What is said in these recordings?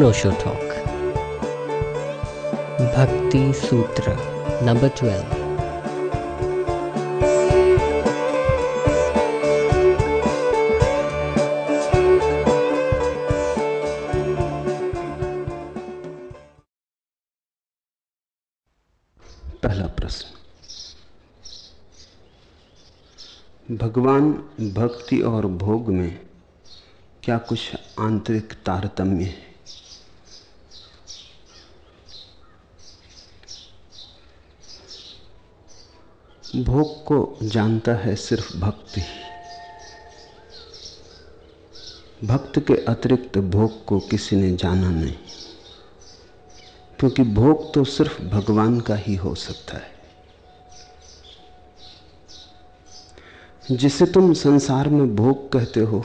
अनोशो talk भक्ति सूत्र number twelve पहला प्रश्न। भगवान भक्ति और भोग में क्या कुछ आंतरिक तारतम्य है? भोग को जानता है सिर्फ़ भक्ति भक्त के अतिरिक्त भोग को किसी ने जाना नहीं। क्योंकि भोग तो सिर्फ़ भगवान का ही हो सकता है। जिसे तुम संसार में भोग कहते हो,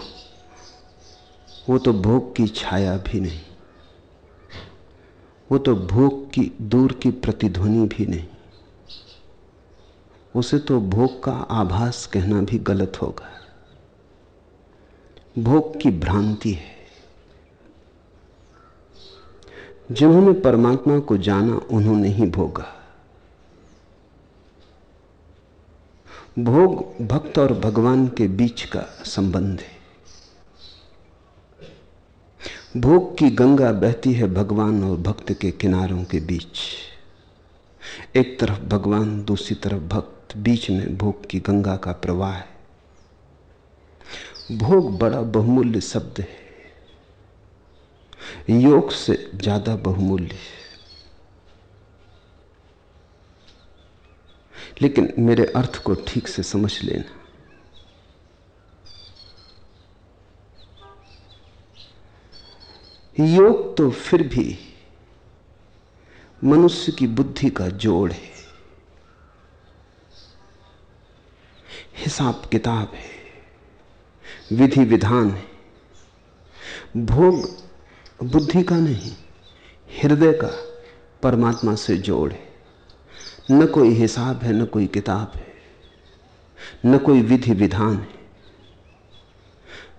वो तो भोग की छाया भी नहीं। वो तो भोग की दूर की प्रतिध्वनि भी नहीं। उसे तो भोग का आभास कहना भी गलत होगा। भोग की भ्रांति है। जिन्होंने परमात्मा को जाना, उन्होंने ही भोगा। भोग भक्त और भगवान के बीच का संबंध है। भोग की गंगा बहती है भगवान और भक्त के किनारों के बीच। एक तरफ़ भगवान, दूसरी तरफ़ भक्त। बीच में भोग की गंगा का प्रवाह है। भोग बड़ा बहुमूल्य शब्द है। योग से ज़्यादा बहुमूल्य है। लेकिन मेरे अर्थ को ठीक से समझ लेना। योग तो फिर भी मनुष्य की बुद्धि का जोड़ है। हिसाब किताब है, विधि विधान है। भोग बुद्धि का नहीं, हृदय का परमात्मा से जोड़ है। न कोई हिसाब है, न कोई किताब है, न कोई विधि विधान है।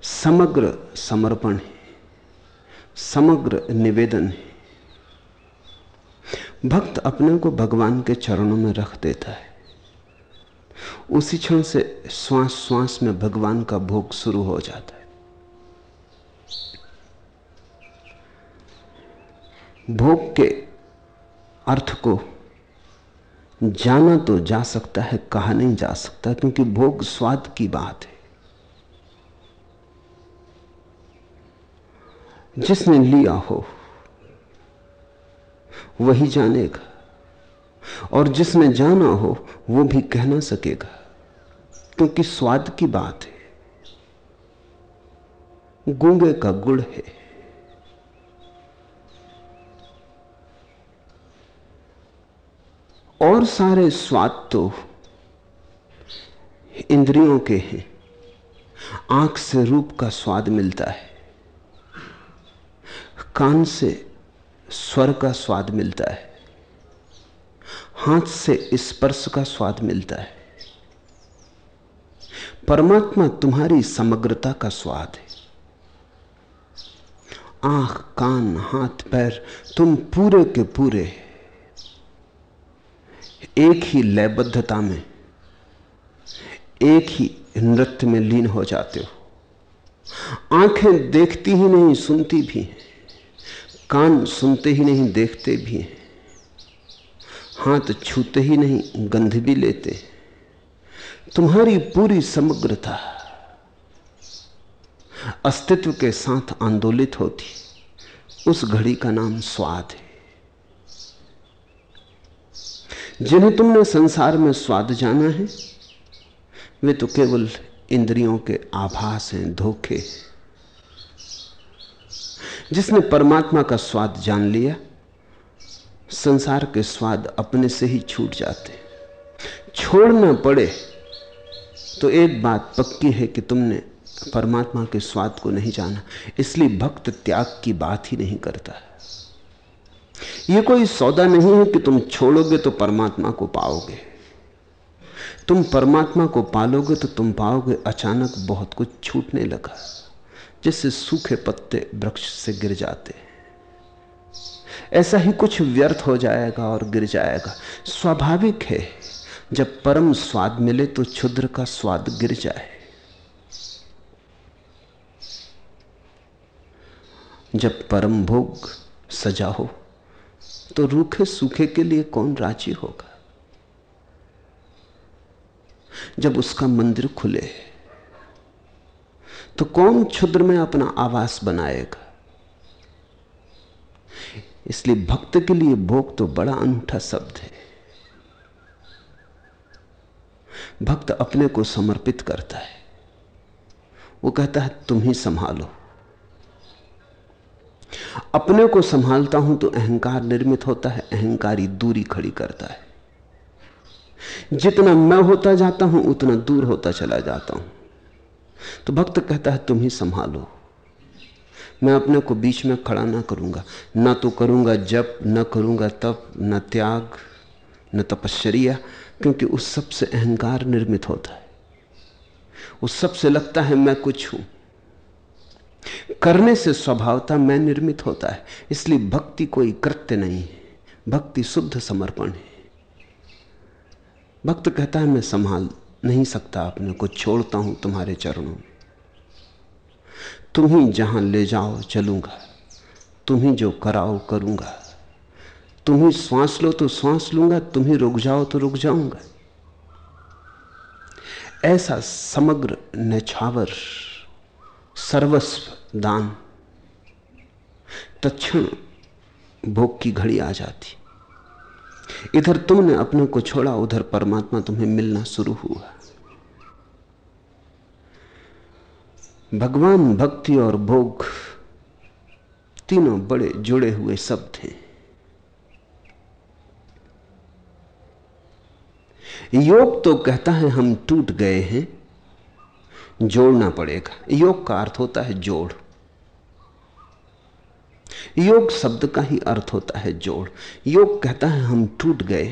समग्र समर्पण है, समग्र निवेदन है। भक्त अपने को भगवान के चरणों में रख देता है। उसी क्षण से श्वास श्वास में भगवान का भोग शुरू हो जाता है। भोग के अर्थ को जाना तो जा सकता है, कहा नहीं जा सकता, क्योंकि भोग स्वाद की बात है। जिसने लिया हो, वही जानेगा। और जिसने जाना हो, वो भी कह ना सकेगा। क्योंकि स्वाद की बात है? गूँगे का गुड़ है। और सारे स्वाद तो इंद्रियों के हैं। आँख से रूप का स्वाद मिलता है। कान से स्वर का स्वाद मिलता है। हाथ से स्पर्श का स्वाद मिलता है। परमात्मा तुम्हारी समग्रता का स्वाद है। आँख, कान, हाथ, पैर तुम पूरे के पूरे एक ही लयबद्धता में, एक ही नृत्य में लीन हो जाते हो। आँखें देखती ही नहीं, सुनती भी हैं। कान सुनते ही नहीं, देखते भी हैं। हाथ छूते ही नहीं, गंध भी लेते। तुम्हारी पूरी समग्रता अस्तित्व के साथ आंदोलित होती। उस घड़ी का नाम स्वाद है। जिन्हें तुमने संसार में स्वाद जाना है, वे तो केवल इंद्रियों के आभास हैं, धोखे जिसने परमात्मा का स्वाद जान लिया संसार के स्वाद अपने से ही छूट जाते। छोड़ना पड़े तो एक बात पक्की है कि तुमने परमात्मा के स्वाद को नहीं जाना, इसलिए भक्त त्याग की बात ही नहीं करता। यह कोई सौदा नहीं है कि तुम छोड़ोगे तो परमात्मा को पाओगे। तुम परमात्मा को पालोगे तो तुम पाओगे अचानक बहुत कुछ छूटने लगा, जिससे सूखे पत्ते वृक्ष से गिर जाते। ऐसा ही कुछ व्यर्थ हो जाएगा और गिर जाएगा। स्वाभाविक है, जब परम स्वाद मिले तो क्षुद्र का स्वाद गिर जाए। जब परम भोग सजा हो तो रूखे सूखे के लिए कौन राज़ी होगा? जब उसका मंदिर खुले तो कौन क्षुद्र में अपना आवास बनाएगा? इसलिए भक्त के लिए भोग तो बड़ा अनूठा शब्द है। भक्त अपने को समर्पित करता है। वो कहता है, तुम ही संभालो। अपने को संभालता हूँ तो अहंकार निर्मित होता है, अहंकारी दूरी खड़ी करता है। जितना मैं होता जाता हूँ, उतना दूर होता चला जाता हूँ। तो भक्त कहता है, तुम ही संभालो। मैं अपने को बीच में खड़ा ना करूँगा। ना तो करूँगा जब न करूँगा तब न त्याग, न तपश्चर्या, क्योंकि उस सबसे अहंकार निर्मित होता है। उस सबसे लगता है मैं कुछ हूँ। करने से स्वभावता मैं निर्मित होता है, इसलिए भक्ति कोई कृत्य नहीं है। भक्ति शुद्ध समर्पण है। भक्त कहता है, मैं संभाल नहीं सकता अपने को, छोड़ता हूँ तुम्हारे चरणों में। तुम ही जहाँ ले जाओ चलूँगा, तुम ही जो कराओ करूँगा। तुम ही श्वास लो तो श्वास लूँगा, तुम ही रुक जाओ तो रुक जाऊँगा। ऐसा समग्र नछावर, सर्वस्व दान तक्षण भोग की घड़ी आ जाती। इधर तुमने अपने को छोड़ा, उधर परमात्मा तुम्हें मिलना शुरू हुआ। भगवान भक्ति और भोग तीनों बड़े जुड़े हुए शब्द हैं। योग तो कहता है हम टूट गए हैं, जोड़ना पड़ेगा। योग का अर्थ होता है जोड़। योग शब्द का ही अर्थ होता है जोड़। योग कहता है हम टूट गए,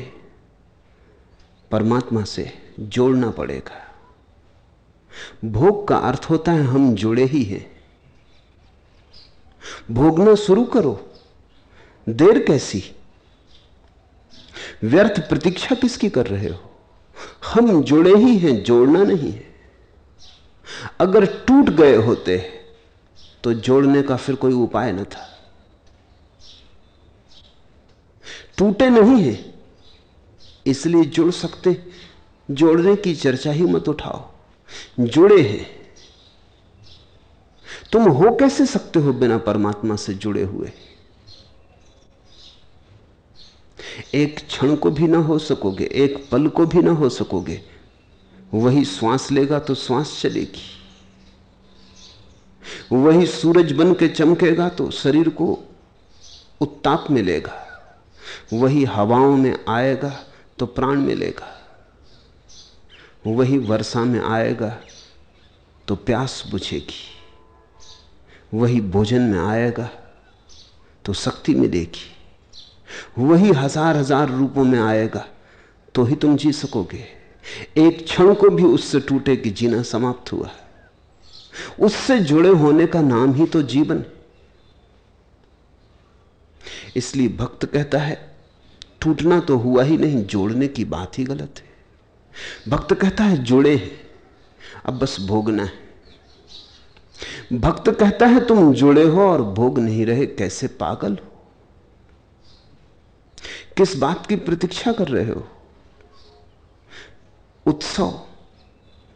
परमात्मा से जोड़ना पड़ेगा। भोग का अर्थ होता है हम जुड़े ही हैं। भोगना शुरू करो। देर कैसी? व्यर्थ प्रतीक्षा किसकी कर रहे हो? हम जुड़े ही हैं, जोड़ना नहीं है। अगर टूट गए होते तो जोड़ने का फिर कोई उपाय न था। टूटे नहीं है, इसलिए जुड़ सकते। जोड़ने की चर्चा ही मत उठाओ। जुड़े हैं। तुम हो कैसे सकते हो बिना परमात्मा से जुड़े हुए? एक क्षण को भी ना हो सकोगे, एक पल को भी ना हो सकोगे, वही श्वास लेगा तो श्वास चलेगी। वही सूरज बन के चमकेगा तो शरीर को उत्ताप मिलेगा, वही हवाओं में आएगा तो प्राण मिलेगा। वही वर्षा में आएगा तो प्यास बुझेगी। वही भोजन में आएगा तो शक्ति मिलेगी। वही हज़ार हज़ार रूपों में आएगा तो ही तुम जी सकोगे। एक क्षण को भी उससे टूटे कि जीना समाप्त हुआ। उससे जुड़े होने का नाम ही तो जीवन। इसलिए भक्त कहता है, टूटना तो हुआ ही नहीं, जोड़ने की बात ही गलत है। भक्त कहता है, जुड़े हैं। अब बस भोगना है। भक्त कहता है, तुम जुड़े हो और भोग नहीं रहे, कैसे पागल हो? किस बात की प्रतीक्षा कर रहे हो? उत्सव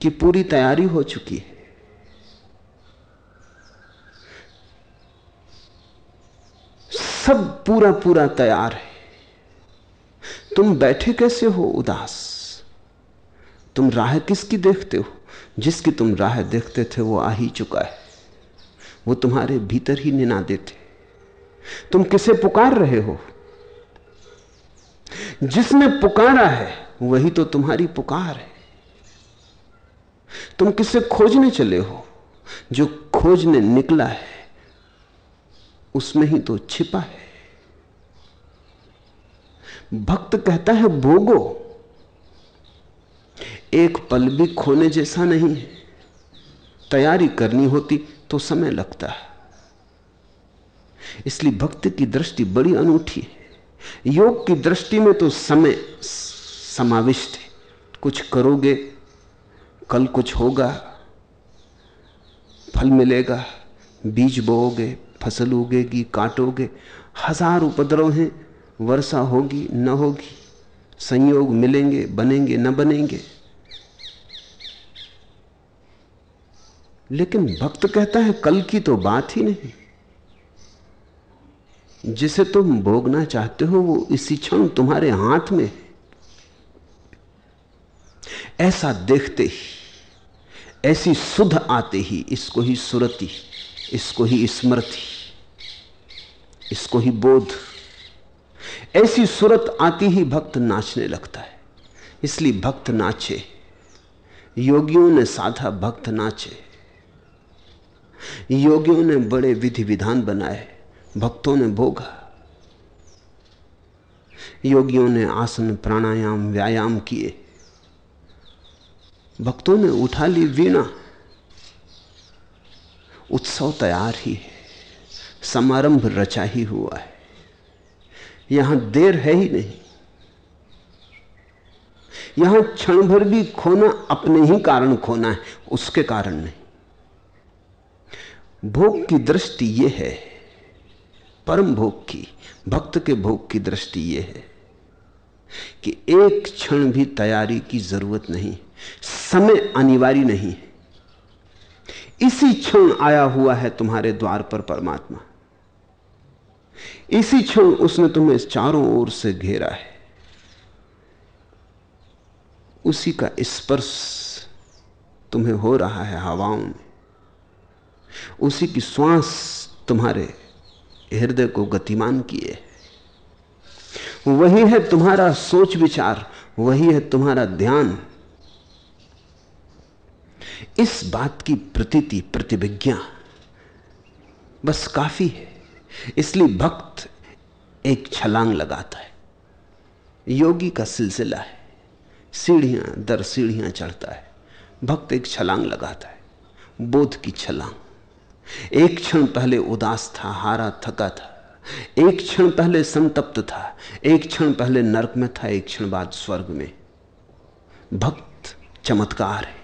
की पूरी तैयारी हो चुकी है। सब पूरा पूरा तैयार है। तुम बैठे कैसे हो, उदास? तुम राह किसकी देखते हो? जिसकी तुम राह देखते थे, वो आ ही चुका है। वो तुम्हारे भीतर ही निना देते। तुम किसे पुकार रहे हो? जिसने पुकारा है, वही तो तुम्हारी पुकार है। तुम किसे खोजने चले हो? जो खोजने निकला है, उसमें ही तो छिपा है। भक्त कहता है, भोगो। एक पल भी खोने जैसा नहीं है। तैयारी करनी होती तो समय लगता है। इसलिए भक्ति की दृष्टि बड़ी अनूठी है। योग की दृष्टि में तो समय समाविष्ट है। कुछ करोगे, कल कुछ होगा, फल मिलेगा, बीज बोओगे, फ़सल उगेगी, काटोगे, हज़ार उपद्रव हैं, वर्षा होगी, न होगी, संयोग मिलेंगे, बनेंगे, न बनेंगे। लेकिन भक्त कहता है, कल की तो बात ही नहीं। जिसे तुम भोगना चाहते हो, वो इसी क्षण तुम्हारे हाथ में ऐसा देखते ही, ऐसी सुध आते ही, इसको ही सुरति, इसको ही स्मृति, इसको ही बोध, ऐसी सूरत आती ही भक्त नाचने लगता है। इसलिए भक्त नाचे। योगियों ने साधा भक्त नाचे। योगियों ने बड़े विधि विधान बनाए, भक्तों ने भोगा। योगियों ने आसन, प्राणायाम, व्यायाम किए। भक्तों ने उठा ली वीणा। उत्सव तैयार ही है, समारंभ रचा ही हुआ है। यहाँ देर है ही नहीं। यहाँ क्षण भर भी खोना अपने ही कारण खोना है, उसके कारण नहीं। भोग की दृष्टि यह है। परम भोग की, भक्त के भोग की दृष्टि यह है कि एक क्षण भी तैयारी की ज़रूरत नहीं, समय अनिवार्य नहीं इसी क्षण आया हुआ है तुम्हारे द्वार पर परमात्मा। इसी क्षण उसने तुम्हें चारों ओर से घेरा है। उसी का स्पर्श तुम्हें हो रहा है हवाओं में। उसी की श्वास तुम्हारे हृदय को गतिमान किए वही है तुम्हारा सोच विचार, वही है तुम्हारा ध्यान। इस बात की प्रतीति, प्रतिभिज्ञा बस काफ़ी है। इसलिए भक्त एक छलांग लगाता है। योगी का सिलसिला है। सीढ़ियाँ दर सीढ़ियाँ चढ़ता है। भक्त एक छलांग लगाता है। बोध की छलांग। एक क्षण पहले उदास था, हारा, थका था। एक क्षण पहले संतप्त था, एक क्षण पहले नरक में था, एक क्षण बाद स्वर्ग में। भक्त चमत्कार है।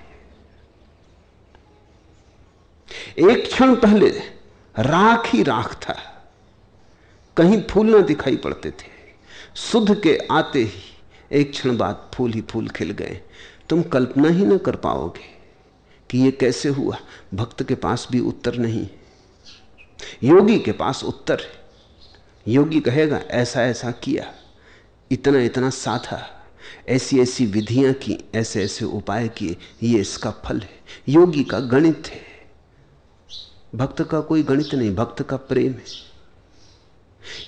एक क्षण पहले राख ही राख था। कहीं फूल ना दिखाई पड़ते थे। सुध के आते ही एक क्षण बाद फूल ही फूल खिल गए। तुम कल्पना ही ना कर पाओगे। कि यह कैसे हुआ? भक्त के पास भी उत्तर नहीं। योगी के पास उत्तर है। योगी कहेगा, ऐसा ऐसा किया। इतना इतना साधा। ऐसी ऐसी विधियाँ की, ऐसे ऐसे उपाय किए। ये इसका फल है। योगी का गणित है। भक्त का कोई गणित नहीं, भक्त का प्रेम है।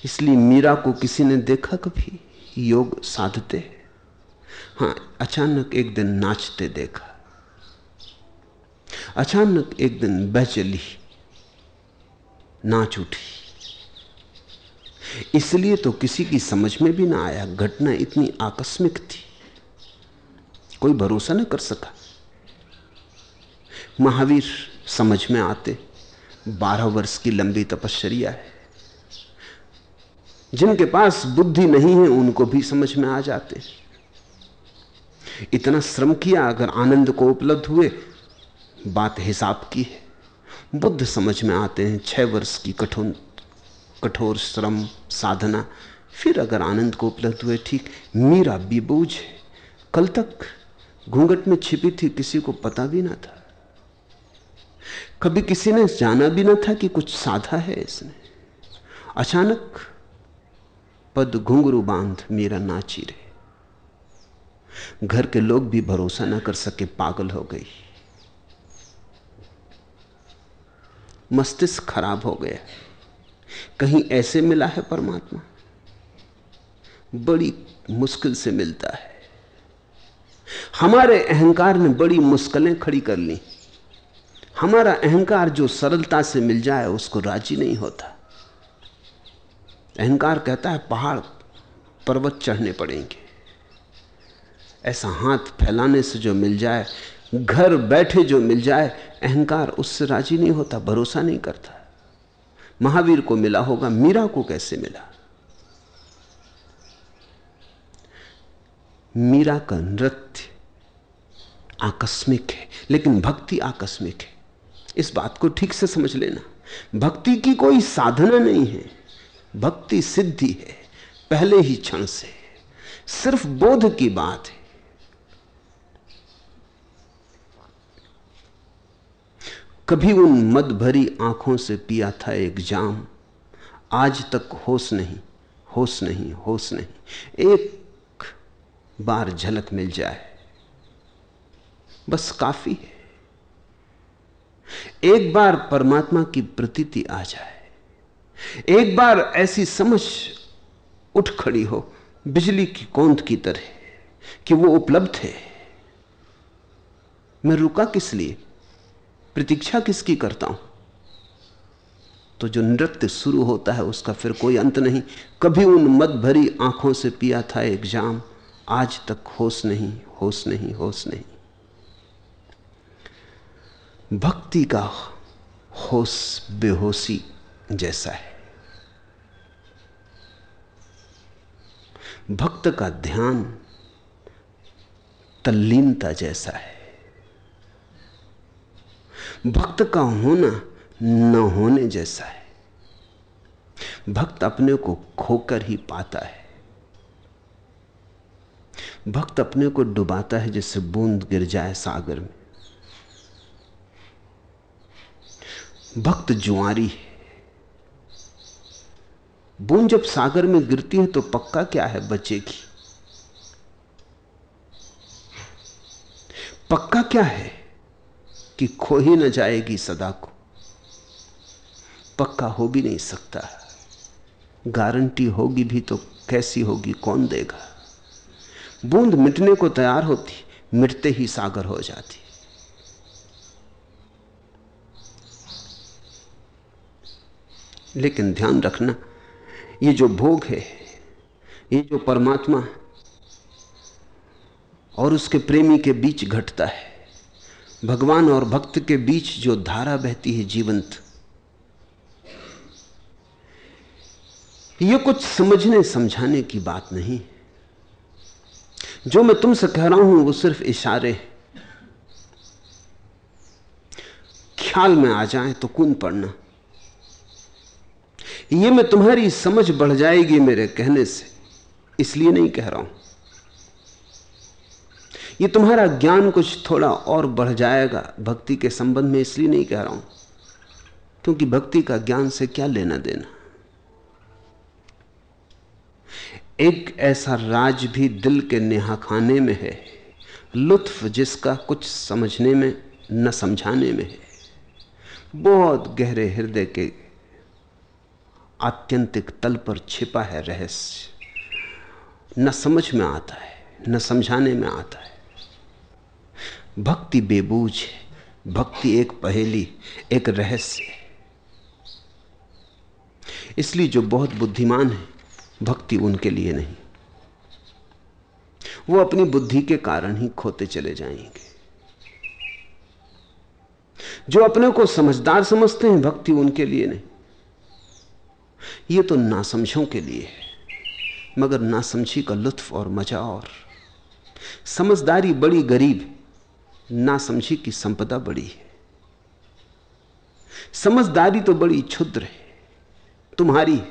इसलिए मीरा को किसी ने देखा कभी? योग साधते हाँ अचानक एक दिन नाचते देखा। अचानक एक दिन बह चली नाच उठी। इसलिए तो किसी की समझ में भी ना आया घटना इतनी आकस्मिक थी। कोई भरोसा न कर सका। महावीर समझ में आते, बारह वर्ष की लंबी तपश्चर्या है। जिनके पास बुद्धि नहीं है, उनको भी समझ में आ जाते। इतना श्रम किया, अगर आनंद को उपलब्ध हुए बात हिसाब की है। बुद्ध समझ में आते हैं, छह वर्ष की कठोर कठोर श्रम साधना, फिर अगर आनंद को उपलब्ध हुए, ठीक, मीरा है। कल तक घूंघट में छिपी थी, किसी को पता भी ना था। कभी किसी ने जाना भी ना था कि कुछ साधा है इसने। अचानक पद घुंघरू बाँध, मेरा नाची रहे। घर के लोग भी भरोसा ना कर सके, पागल हो गई। मस्तिष्क खराब हो गया। कहीं ऐसे मिला है परमात्मा? बड़ी मुश्किल से मिलता है। हमारे अहंकार ने बड़ी मुश्किलें खड़ी कर ली। हमारा अहंकार जो सरलता से मिल जाए, उसको राज़ी नहीं होता। अहंकार कहता है, पहाड़ पर्वत चढ़ने पड़ेंगे। ऐसा हाथ फैलाने से जो मिल जाए घर बैठे जो मिल जाए, अहंकार उससे राज़ी नहीं होता, भरोसा नहीं करता। महावीर को मिला होगा, मीरा को कैसे मिला? मीरा का नृत्य आकस्मिक है, लेकिन भक्ति आकस्मिक है। इस बात को ठीक से समझ लेना। भक्ति की कोई साधना नहीं है, भक्ति सिद्धि है, पहले ही क्षण से। सिर्फ़ बोध की बात है। कभी उन मद भरी आँखों से पिया था एक जाम। आज तक होश नहीं होश नहीं होश नहीं। एक बार झलक मिल जाए। बस काफ़ी है। एक बार परमात्मा की प्रतीति आ जाए। एक बार ऐसी समझ उठ खड़ी हो, बिजली की कौंध की तरह, कि वो उपलब्ध है। मैं रुका किस लिए? प्रतीक्षा किसकी करता हूँ? तो जो नृत्य शुरू होता है, उसका फिर कोई अंत नहीं। कभी उन मत भरी आँखों से पिया था एक जाम आज तक होश नहीं होश नहीं होश नहीं। भक्ति का होश बेहोशी जैसा है। भक्त का ध्यान तल्लीनता जैसा है। भक्त का होना न होने जैसा है। भक्त अपने को खोकर ही पाता है। भक्त अपने को डुबाता है जैसे बूंद गिर जाए सागर में। भक्त जुआरी है। बूंद जब सागर में गिरती है तो पक्का क्या है बचेगी? पक्का क्या है? कि खो ही न जाएगी सदा को। पक्का हो भी नहीं सकता। गारंटी होगी भी तो कैसी होगी, कौन देगा? बूंद मिटने को तैयार होती, मिटते ही सागर हो जाती। लेकिन ध्यान रखना, ये जो भोग है, ये जो परमात्मा और उसके प्रेमी के बीच घटता है भगवान और भक्त के बीच जो धारा बहती है जीवंत, ये कुछ समझने, समझाने की बात नहीं। जो मैं तुमसे कह रहा हूँ, वो सिर्फ़ इशारे ख्याल में आ जाए तो कून पड़ना। ये मैं तुम्हारी समझ बढ़ जाएगी मेरे कहने से, इसलिए नहीं कह रहा हूँ। ये तुम्हारा ज्ञान कुछ थोड़ा और बढ़ जाएगा। भक्ति के संबंध में इसलिए नहीं कह रहा हूँ, क्योंकि भक्ति का ज्ञान से क्या लेना देना। एक ऐसा राज भी दिल के नेहा खाने में है, लुत्फ जिसका कुछ समझने में, न समझाने में है। बहुत गहरे हृदय के आत्यंतिक तल पर छिपा है रहस्य। न समझ में आता है, न समझाने में आता है। भक्ति बेबूझ है, भक्ति एक पहेली, एक रहस्य है। इसलिए जो बहुत बुद्धिमान है, भक्ति उनके लिए नहीं। वो अपनी बुद्धि के कारण ही खोते चले जाएँगे। जो अपने को समझदार समझते हैं, भक्ति उनके लिए नहीं। ये तो नासमझों के लिए है, मगर नासमझी का लुत्फ और मज़ा और। समझदारी बड़ी गरीब नासमझी की संपदा बड़ी है। समझदारी तो बड़ी क्षुद्र है। तुम्हारी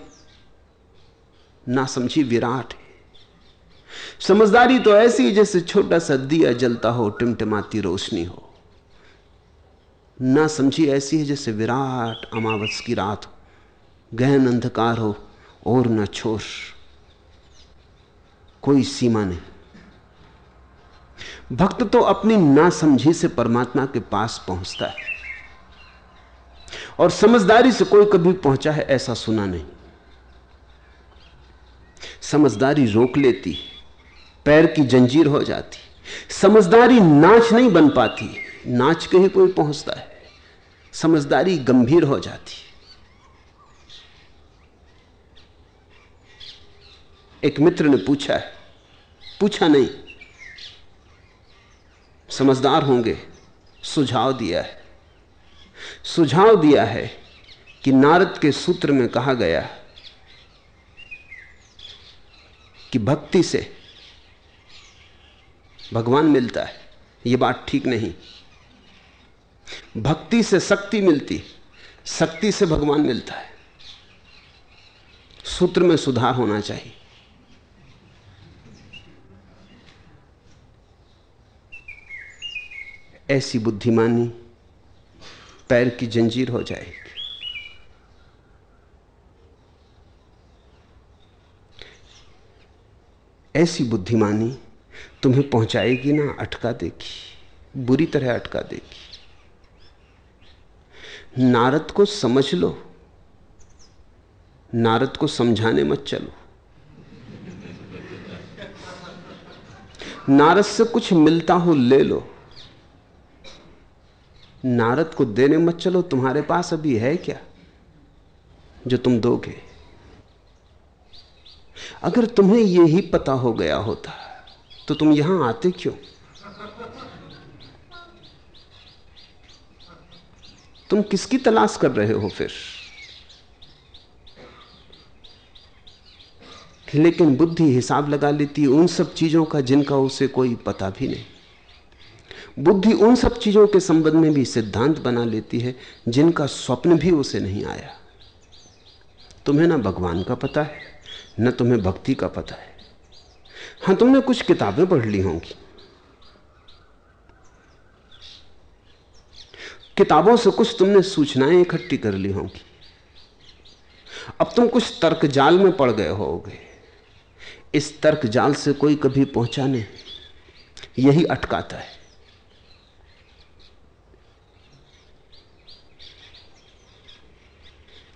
नासमझी विराट है। समझदारी तो ऐसी जैसे छोटा सा दिया जलता हो, टिमटिमाती रोशनी हो। ना समझी ऐसी है जैसे विराट अमावस की रात हो। गहन अंधकार हो और न छोर। कोई सीमा नहीं। भक्त तो अपनी नासमझी से परमात्मा के पास पहुँचता है। और समझदारी से कोई कभी पहुँचा है, ऐसा सुना नहीं। समझदारी रोक लेती, पैर की जंजीर हो जाती। समझदारी नाच नहीं बन पाती, नाच के ही कोई पहुँचता है। समझदारी गंभीर हो जाती। एक मित्र ने पूछा है, पूछा नहीं समझदार होंगे। सुझाव दिया है। सुझाव दिया है कि नारद के सूत्र में कहा गया कि भक्ति से भगवान मिलता है। यह बात ठीक नहीं। भक्ति से शक्ति मिलती, शक्ति से भगवान मिलता है। सूत्र में सुधार होना चाहिए। ऐसी बुद्धिमानी पैर की जंजीर हो जाएगी। ऐसी बुद्धिमानी तुम्हें पहुंचाएगी ना, अटका देगी, बुरी तरह अटका देगी। नारद को समझ लो, नारद को समझाने मत चलो। नारद से कुछ मिलता हो ले लो। नारद को देने मत चलो, तुम्हारे पास अभी है क्या? जो तुम दोगे। अगर तुम्हें यही पता हो गया होता तो तुम यहाँ आते क्यों? तुम किसकी तलाश कर रहे हो फिर? लेकिन बुद्धि हिसाब लगा लेती है उन सब चीज़ों का जिनका उसे कोई पता भी नहीं। बुद्धि उन सब चीज़ों के संबंध में भी सिद्धांत बना लेती है, जिनका स्वप्न भी उसे नहीं आया। तुम्हें ना भगवान का पता है, न तुम्हें भक्ति का पता है। हाँ, तुमने कुछ किताबें पढ़ ली होंगी। किताबों से कुछ तुमने सूचनाएँ इकट्ठी कर ली होंगी। अब तुम कुछ तर्क जाल में पड़ गए होगे। इस तर्क जाल से कोई कभी पहुँचा नहीं, यही अटकाता है।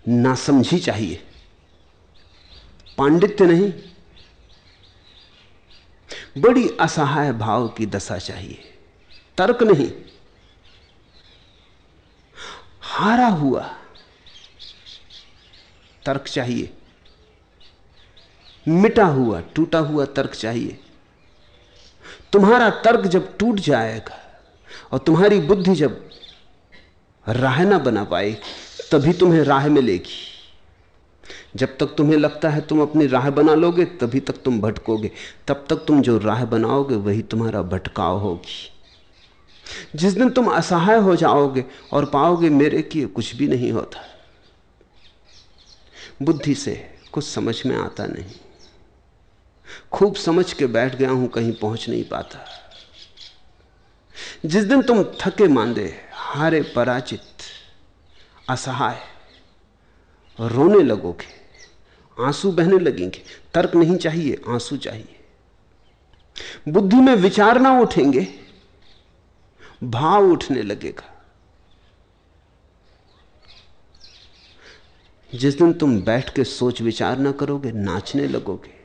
नासमझी चाहिए। पांडित्य नहीं, बड़ी असहाय भाव की दशा चाहिए। तर्क नहीं। हारा हुआ, तर्क चाहिए। मिटा हुआ, टूटा हुआ तर्क चाहिए। तुम्हारा तर्क जब टूट जाएगा और तुम्हारी बुद्धि जब राह ना बना पाए तभी तुम्हें राह मिलेगी। जब तक तुम्हें लगता है तुम अपनी राह बना लोगे, तभी तक तुम भटकोगे। तब तक तुम जो राह बनाओगे, वही तुम्हारा भटकाव होगी। जिस दिन तुम असहाय हो जाओगे और पाओगे मेरे किए कुछ भी नहीं होता। बुद्धि से कुछ समझ में आता नहीं। खूब समझ के बैठ गया हूँ, कहीं पहुँच नहीं पाता। जिस दिन तुम थके मांदे, हारे, पराजित असहाय। रोने लगोगे, आँसू बहने लगेंगे, तर्क नहीं चाहिए, आँसू चाहिए। बुद्धि में विचार ना उठेंगे, भाव उठने लगेगा। जिस दिन तुम बैठ के सोच विचार ना करोगे, नाचने लगोगे।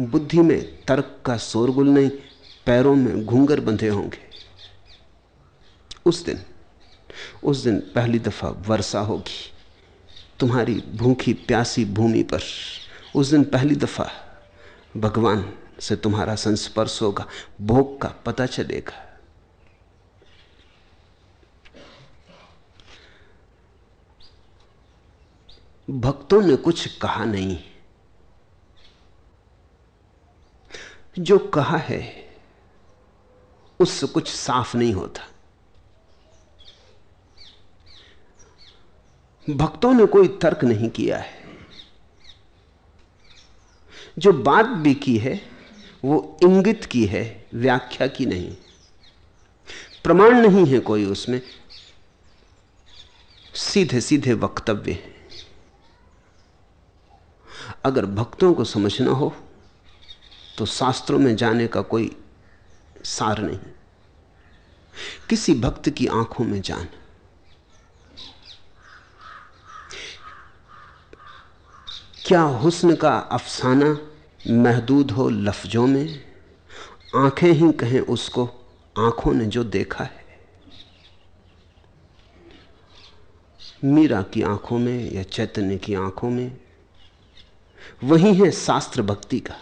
बुद्धि में तर्क का शोरगुल नहीं, पैरों में घूंगर बंधे होंगे। उस दिन उस दिन पहली दफ़ा वर्षा होगी। तुम्हारी भूखी प्यासी भूमि पर उस दिन पहली दफ़ा भगवान से तुम्हारा संस्पर्श होगा, भोग का पता चलेगा। भक्तों ने कुछ कहा नहीं। जो कहा है, उससे कुछ साफ़ नहीं होता। भक्तों ने कोई तर्क नहीं किया है। जो बात भी की है, वो इंगित की है, व्याख्या की नहीं। प्रमाण नहीं है कोई उसमें। सीधे सीधे वक्तव्य है। अगर भक्तों को समझना हो तो शास्त्रों में जाने का कोई सार नहीं। किसी भक्त की आँखों में जान। क्या हुस्न का अफसाना महदूद हो लफ्जों में? आँखें ही कहें उसको, आँखों ने जो देखा है। मीरा की आँखों में या चैतन्य की आँखों में? वही है शास्त्र भक्ति का।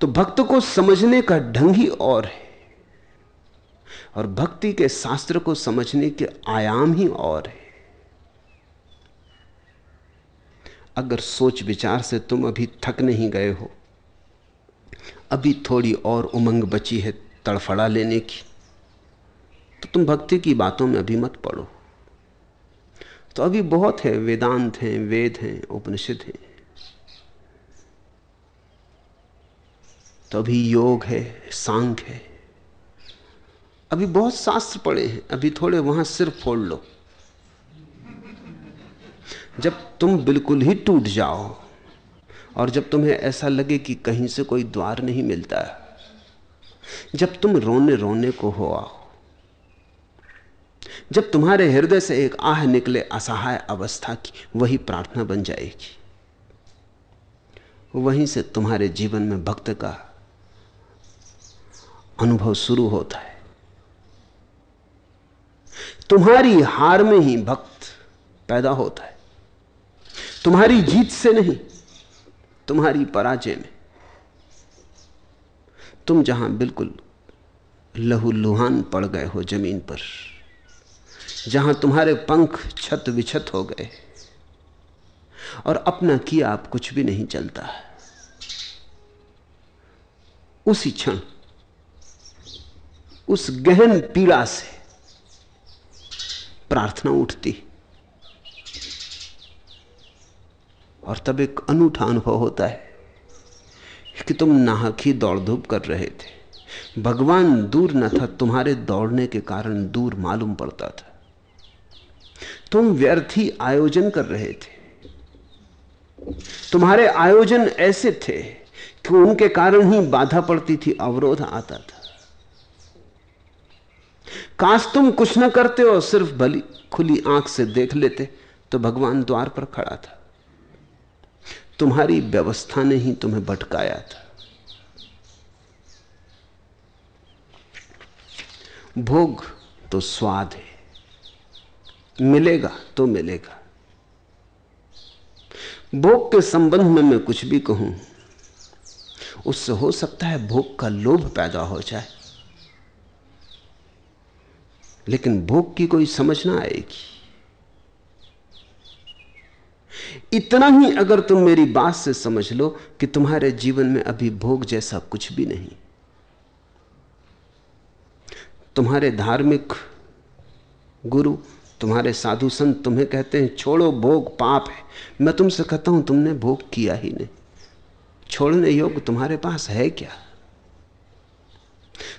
तो भक्त को समझने का ढंग ही और है। और भक्ति के शास्त्र को समझने के आयाम ही और है। अगर सोच विचार से तुम अभी थक नहीं गए हो, अभी थोड़ी और उमंग बची है तड़फड़ा लेने की तो तुम भक्ति की बातों में अभी मत पड़ो। तो अभी बहुत है, वेदांत हैं, वेद हैं, उपनिषद हैं। तो अभी योग है सांख है। अभी बहुत शास्त्र पड़े हैं, अभी थोड़े वहाँ सिर फोड़ लो। जब तुम बिल्कुल ही टूट जाओ और जब तुम्हें ऐसा लगे कि कहीं से कोई द्वार नहीं मिलता, जब तुम रोने रोने को हो आओ, जब तुम्हारे हृदय से एक आह निकले असहाय अवस्था की, वही प्रार्थना बन जाएगी। वहीं से तुम्हारे जीवन में भक्त का अनुभव शुरू होता है। तुम्हारी हार में ही भक्त पैदा होता है। तुम्हारी जीत से नहीं, तुम्हारी पराजय में। तुम जहाँ बिल्कुल लहू लुहान पड़ गए हो ज़मीन पर, जहाँ तुम्हारे पंख छत विछत हो गए, और अपना किया आप कुछ भी नहीं चलता। उसी क्षण, उस गहन पीड़ा से प्रार्थना उठती। और तब एक अनूठा अनुभव होता है कि तुम नाहक ही दौड़ धूप कर रहे थे। भगवान दूर न था, तुम्हारे दौड़ने के कारण दूर मालूम पड़ता था। तुम व्यर्थ ही आयोजन कर रहे थे। तुम्हारे आयोजन ऐसे थे कि उनके कारण ही बाधा पड़ती थी, अवरोध आता था। काश तुम कुछ ना करते और सिर्फ़ भली खुली आँख से देख लेते तो भगवान द्वार पर खड़ा था। तुम्हारी व्यवस्था ने ही तुम्हें भटकाया था। भोग तो स्वाद है। मिलेगा तो मिलेगा। भोग के संबंध में मैं कुछ भी कहूँ, उससे हो सकता है भोग का लोभ पैदा हो जाए। लेकिन भोग की कोई समझ ना आएगी। इतना ही अगर तुम मेरी बात से समझ लो कि तुम्हारे जीवन में अभी भोग जैसा कुछ भी नहीं। तुम्हारे धार्मिक गुरु, तुम्हारे साधु संत तुम्हें कहते हैं, छोड़ो, भोग पाप है। मैं तुमसे कहता हूँ, तुमने भोग किया ही नहीं। छोड़ने योग्य तुम्हारे पास है क्या?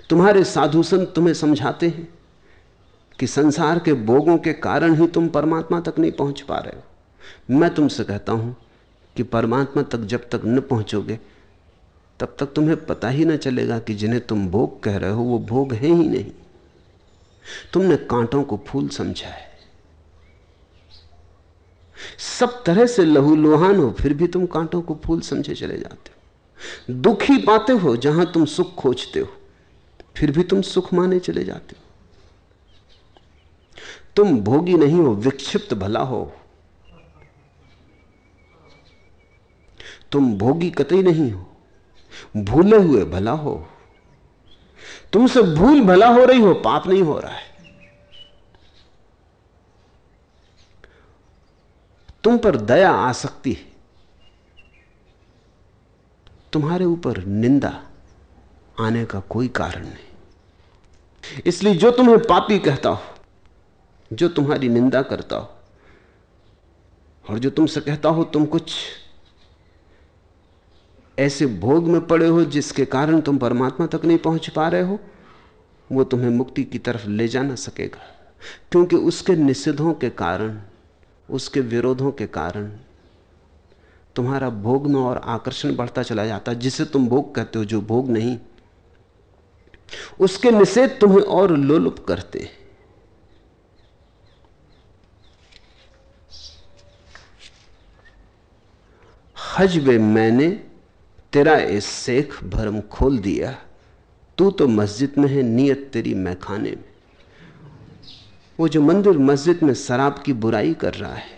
तुम्हारे साधु संत तुम्हें समझाते हैं कि संसार के भोगों के कारण ही तुम परमात्मा तक नहीं पहुँच पा रहे हो। मैं तुमसे कहता हूँ कि परमात्मा तक जब तक न पहुंचोगे, तब तक तुम्हें पता ही ना चलेगा कि जिन्हें तुम भोग कह रहे हो, वो भोग है ही नहीं। तुमने कांटों को फूल समझा है। सब तरह से लहू लोहान हो, फिर भी तुम कांटों को फूल समझे चले जाते हो। दुखी पाते हो जहाँ तुम सुख खोजते हो, फिर भी तुम सुख माने चले जाते हो। तुम भोगी नहीं हो, विक्षिप्त भला हो। तुम भोगी कतई नहीं हो। भूले हुए भला हो। तुमसे भूल भला हो रही हो, पाप नहीं हो रहा है। तुम पर दया आ सकती है। तुम्हारे ऊपर निंदा आने का कोई कारण नहीं। इसलिए जो तुम्हें पापी कहता हो, जो तुम्हारी निंदा करता हो, और जो तुमसे कहता हो तुम कुछ ऐसे भोग में पड़े हो जिसके कारण तुम परमात्मा तक नहीं पहुँच पा रहे हो, वो तुम्हें मुक्ति की तरफ़ ले जा ना सकेगा। क्योंकि उसके निषेधों के कारण, उसके विरोधों के कारण तुम्हारा भोग में और आकर्षण बढ़ता चला जाता, जिसे तुम भोग कहते हो, जो भोग नहीं। उसके निषेध तुम्हें और लोलुप करते। हैं हज मैंने तेरा इस शेख भरम खोल दिया, तू तो मस्जिद में है, नियत तेरी मैखाने में। वो जो मंदिर मस्जिद में शराब की बुराई कर रहा है,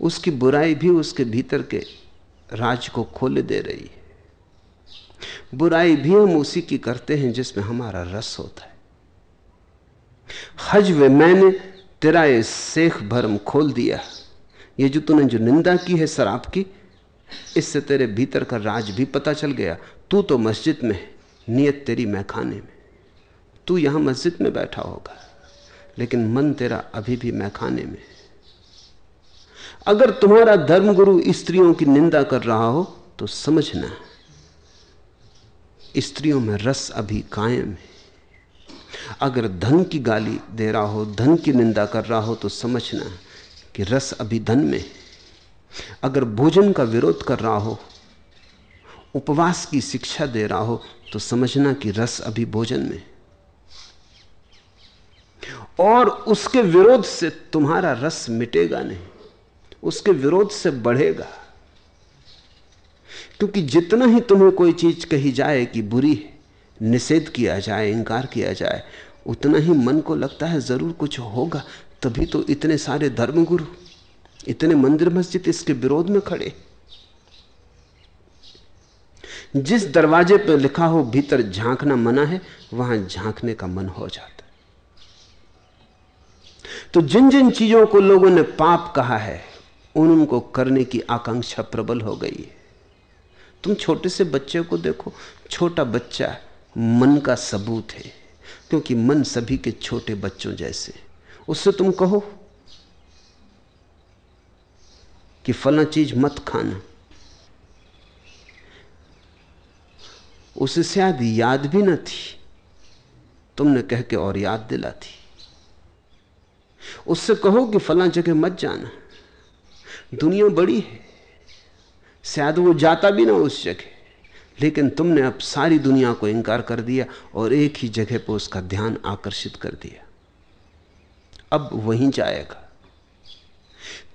उसकी बुराई भी उसके भीतर के राज को खोले दे रही है। बुराई भी हम उसी की करते हैं जिसमें हमारा रस होता है। हज वे मैंने तेरा ये शेख भरम खोल दिया, ये जो तूने जो निंदा की है शराब की इससे तेरे भीतर का राज भी पता चल गया। तू तो मस्जिद में है, नियत तेरी मैखाने में। तू यहाँ मस्जिद में बैठा होगा, लेकिन मन तेरा अभी भी मैखाने में अगर तुम्हारा धर्मगुरु स्त्रियों की निंदा कर रहा हो तो समझना, स्त्रियों में रस अभी कायम है। अगर धन की गाली दे रहा हो, धन की निंदा कर रहा हो तो समझना कि रस अभी धन में अगर भोजन का विरोध कर रहा हो, उपवास की शिक्षा दे रहा हो तो समझना कि रस अभी भोजन में। और उसके विरोध से तुम्हारा रस मिटेगा नहीं, उसके विरोध से बढ़ेगा। क्योंकि जितना ही तुम्हें कोई चीज़ कही जाए कि बुरी है, निषेध किया जाए इंकार किया जाए, उतना ही मन को लगता है ज़रूर कुछ होगा, तभी तो इतने सारे धर्मगुरु इतने मंदिर मस्जिद इसके विरोध में खड़े। जिस दरवाजे पर लिखा हो, भीतर झांकना मना है, वहाँ झांकने का मन हो जाता है। तो जिन जिन चीज़ों को लोगों ने पाप कहा है, उन उनको करने की आकांक्षा प्रबल हो गई है। तुम छोटे से बच्चे को देखो, छोटा बच्चा मन का सबूत है, क्योंकि मन सभी के छोटे बच्चों जैसे उससे तुम कहो कि फला चीज़ मत खाना। उसे शायद याद भी न थी। तुमने कह के और याद दिला थी उससे कहो कि फला जगह मत जाना। दुनिया बड़ी है। शायद वो जाता भी ना उस जगह। लेकिन तुमने अब सारी दुनिया को इंकार कर दिया और एक ही जगह पर उसका ध्यान आकर्षित कर दिया। अब वहीं जाएगा।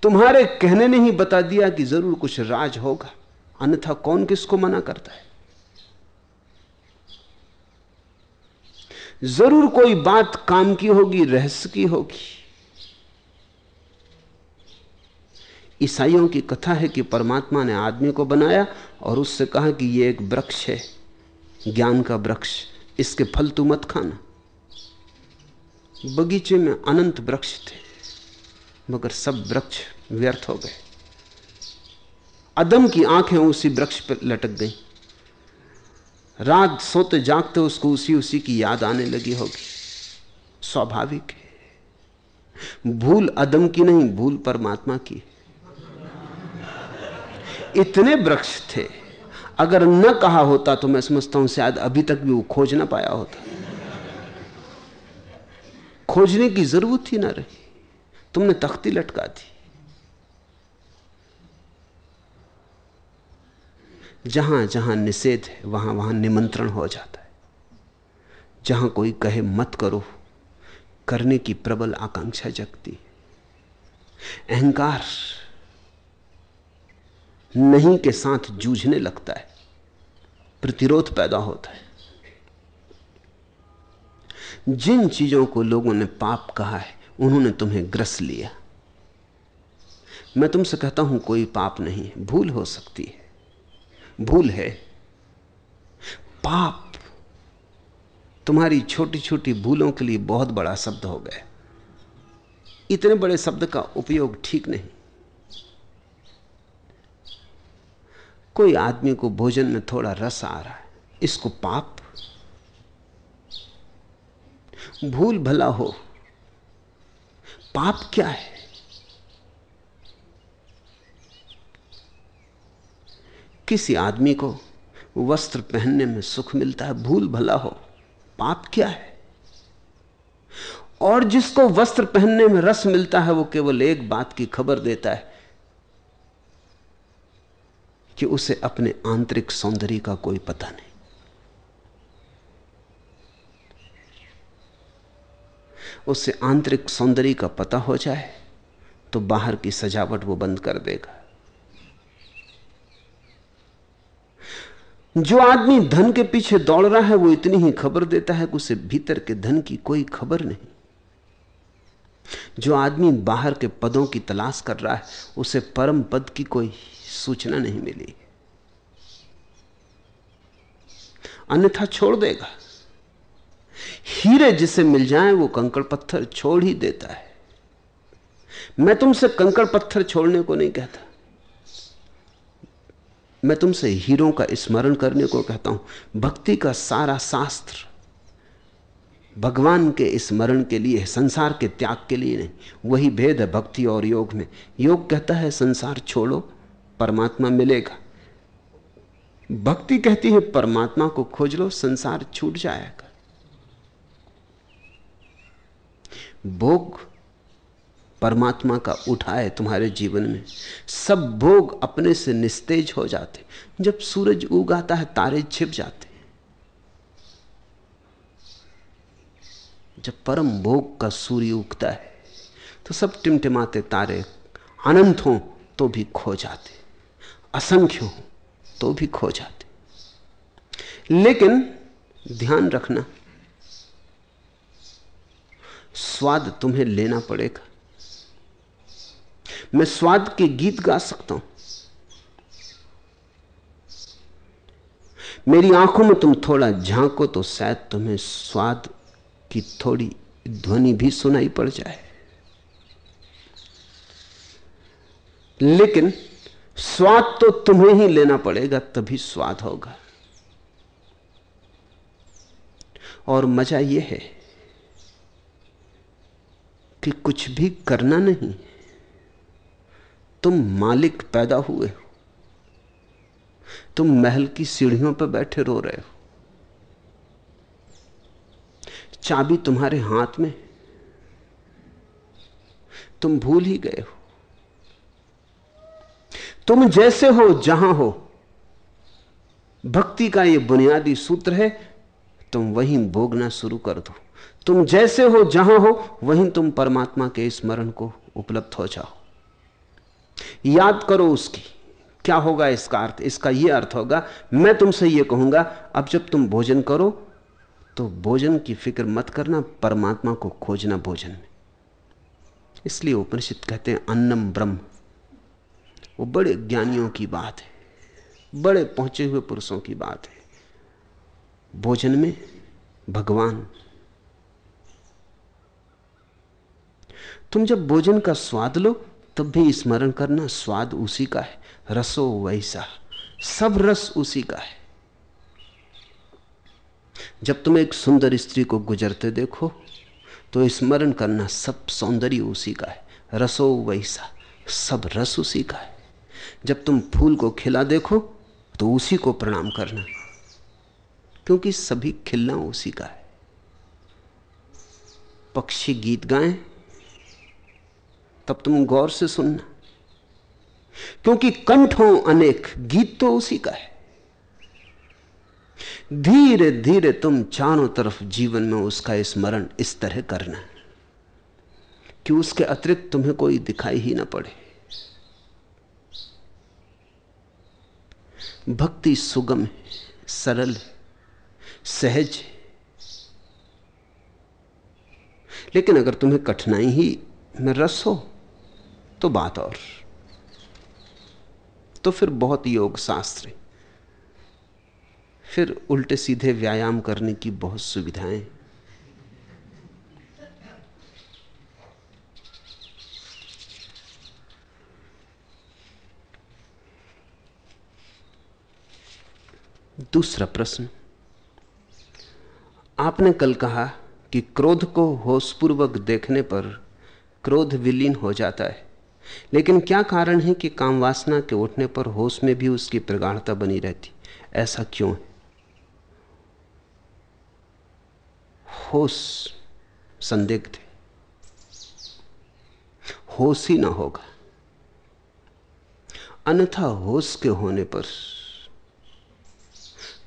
तुम्हारे कहने ने ही बता दिया कि ज़रूर कुछ राज होगा। अन्यथा कौन किसको मना करता है? ज़रूर कोई बात काम की होगी, रहस्य की होगी। ईसाइयों की कथा है कि परमात्मा ने आदमी को बनाया और उससे कहा कि यह एक वृक्ष है, ज्ञान का वृक्ष, इसके फल तू मत खाना। बगीचे में अनंत वृक्ष थे। मगर सब वृक्ष व्यर्थ हो गए। अदम की आँखें उसी वृक्ष पर लटक गई। रात सोते जागते उसको उसी उसी की याद आने लगी होगी। स्वाभाविक है। भूल अदम की नहीं, भूल परमात्मा की। इतने वृक्ष थे। अगर न कहा होता तो मैं समझता हूँ शायद अभी तक भी वो खोज ना पाया होता। खोजने की ज़रूरत ही ना रही। तुमने तख्ती लटका दी। जहाँ जहाँ निषेध है, वहाँ वहाँ निमंत्रण हो जाता है। जहाँ कोई कहे मत करो, करने की प्रबल आकांक्षा जगती अहंकार नहीं के साथ जूझने लगता है, प्रतिरोध पैदा होता है। जिन चीज़ों को लोगों ने पाप कहा है उन्होंने तुम्हें ग्रस लिया। मैं तुमसे कहता हूँ, कोई पाप नहीं भूल हो सकती है। भूल है। पाप तुम्हारी छोटी छोटी भूलों के लिए बहुत बड़ा शब्द हो गया। इतने बड़े शब्द का उपयोग ठीक नहीं। कोई आदमी को भोजन में थोड़ा रस आ रहा है, इसको पाप। भूल भला हो। पाप क्या है? किसी आदमी को वस्त्र पहनने में सुख मिलता है, भूल भला हो, पाप क्या है? और जिसको वस्त्र पहनने में रस मिलता है, वो केवल एक बात की खबर देता है कि उसे अपने आंतरिक सौंदर्य का कोई पता नहीं। उसे आंतरिक सौंदर्य का पता हो जाए तो बाहर की सजावट वो बंद कर देगा। जो आदमी धन के पीछे दौड़ रहा है, वो इतनी ही खबर देता है कि उसे भीतर के धन की कोई खबर नहीं। जो आदमी बाहर के पदों की तलाश कर रहा है, उसे परम पद की कोई सूचना नहीं मिली। अन्यथा छोड़ देगा। हीरे जिसे मिल जाए, वो कंकड़ पत्थर छोड़ ही देता है। मैं तुमसे कंकड़ पत्थर छोड़ने को नहीं कहता। मैं तुमसे हीरों का स्मरण करने को कहता हूँ। भक्ति का सारा शास्त्र भगवान के स्मरण के लिए, संसार के त्याग के लिए नहीं, वही भेद है भक्ति और योग में। योग कहता है, संसार छोड़ो, परमात्मा मिलेगा। भक्ति कहती है, परमात्मा को खोज लो, संसार छूट जाएगा। भोग परमात्मा का उठाए तुम्हारे जीवन में। सब भोग अपने से निस्तेज हो जाते। जब सूरज उगाता है, तारे छिप जाते। जब परम भोग का सूर्य उगता है तो सब टिमटिमाते तारे अनंत हों तो भी खो जाते। असंख्य हो तो भी खो जाते। लेकिन ध्यान रखना स्वाद तुम्हें लेना पड़ेगा। मैं स्वाद के गीत गा सकता हूँ। मेरी आँखों में तुम थोड़ा झांको तो शायद तुम्हें स्वाद की थोड़ी ध्वनि भी सुनाई पड़ जाए। लेकिन स्वाद तो तुम्हें ही लेना पड़ेगा, तभी स्वाद होगा। और मज़ा यह है कि कुछ भी करना नहीं। तुम मालिक पैदा हुए हो। तुम महल की सीढ़ियों पर बैठे रो रहे हो। चाबी तुम्हारे हाथ में तुम भूल ही गए हो। तुम जैसे हो, जहाँ हो। भक्ति का यह बुनियादी सूत्र है, तुम वहीं भोगना शुरू कर दो। तुम जैसे हो, जहाँ हो, वहीं तुम परमात्मा के स्मरण को उपलब्ध हो जाओ। याद करो उसकी। क्या होगा इसका अर्थ? इसका यह अर्थ होगा, मैं तुमसे यह कहूँगा, अब जब तुम भोजन करो तो भोजन की फ़िक्र मत करना, परमात्मा को खोजना भोजन। में इसलिए उपनिषद कहते हैं, अन्नम ब्रह्म। वो बड़े ज्ञानियों की बात है, बड़े पहुँचे हुए पुरुषों की बात है। भोजन में भगवान तुम जब भोजन का स्वाद लो, तब भी स्मरण करना स्वाद उसी का है, रसो वैसा, सब रस उसी का है। जब तुम एक सुंदर स्त्री को गुजरते देखो तो स्मरण करना सब सौंदर्य उसी का है, रसो वैसा, सब रस उसी का है। जब तुम फूल को खिला देखो तो उसी को प्रणाम करना, क्योंकि सभी खिलना उसी का है। पक्षी गीत गाएँ तब तुम गौर से सुनना क्योंकि कंठ हो अनेक, गीत तो उसी का है। धीरे धीरे तुम चारों तरफ़ जीवन में उसका स्मरण इस इस तरह करना कि उसके अतिरिक्त तुम्हें कोई दिखाई ही ना पड़े। भक्ति सुगम है, सरल है, सहज है। लेकिन अगर तुम्हें कठिनाई ही में रस हो तो बात और। तो फिर बहुत योग शास्त्र फिर उल्टे सीधे व्यायाम करने की बहुत सुविधाएँ। दूसरा प्रश्न। आपने कल कहा कि क्रोध को होशपूर्वक देखने पर क्रोध विलीन हो जाता है। लेकिन क्या कारण है कि काम वासना के उठने पर होश में भी उसकी प्रगाढ़ता बनी रहती? ऐसा क्यों है? होश संदिग्ध है। होश ही ना होगा। अन्यथा होश के होने पर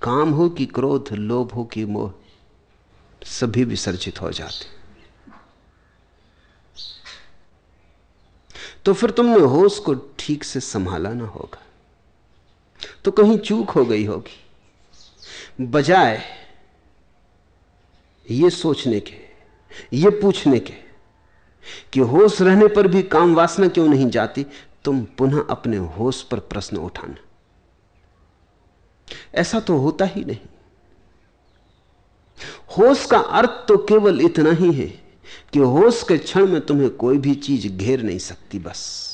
काम हो कि क्रोध, लोभ हो कि मोह, सभी विसर्जित हो जाते तो फिर तुमने होश को ठीक से संभाला ना होगा। तो कहीं चूक हो गई होगी। बजाय ये सोचने के, ये पूछने के कि होश रहने पर भी काम वासना क्यों नहीं जाती, तुम पुनः अपने होश पर प्रश्न उठाना। ऐसा तो होता ही नहीं। होश का अर्थ तो केवल इतना ही है कि होश के क्षण में तुम्हें कोई भी चीज़ घेर नहीं सकती बस।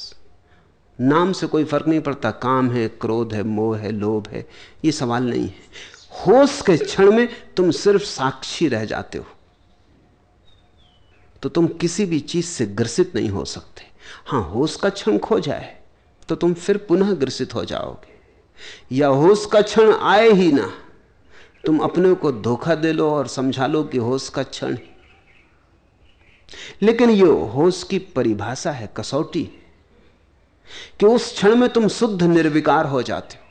नाम से कोई फ़र्क नहीं पड़ता, काम है, क्रोध है, मोह है, लोभ है, ये सवाल नहीं है। होश के क्षण में तुम सिर्फ़ साक्षी रह जाते हो। तो तुम किसी भी चीज़ से ग्रसित नहीं हो सकते। हाँ, होश का क्षण खो जाए तो तुम फिर पुनः ग्रसित हो जाओगे। या होश का क्षण आए ही ना, तुम अपने को धोखा दे लो और समझा लो कि होश का क्षण लेकिन यह होश की परिभाषा है, कसौटी कि उस क्षण में तुम शुद्ध निर्विकार हो जाते हो।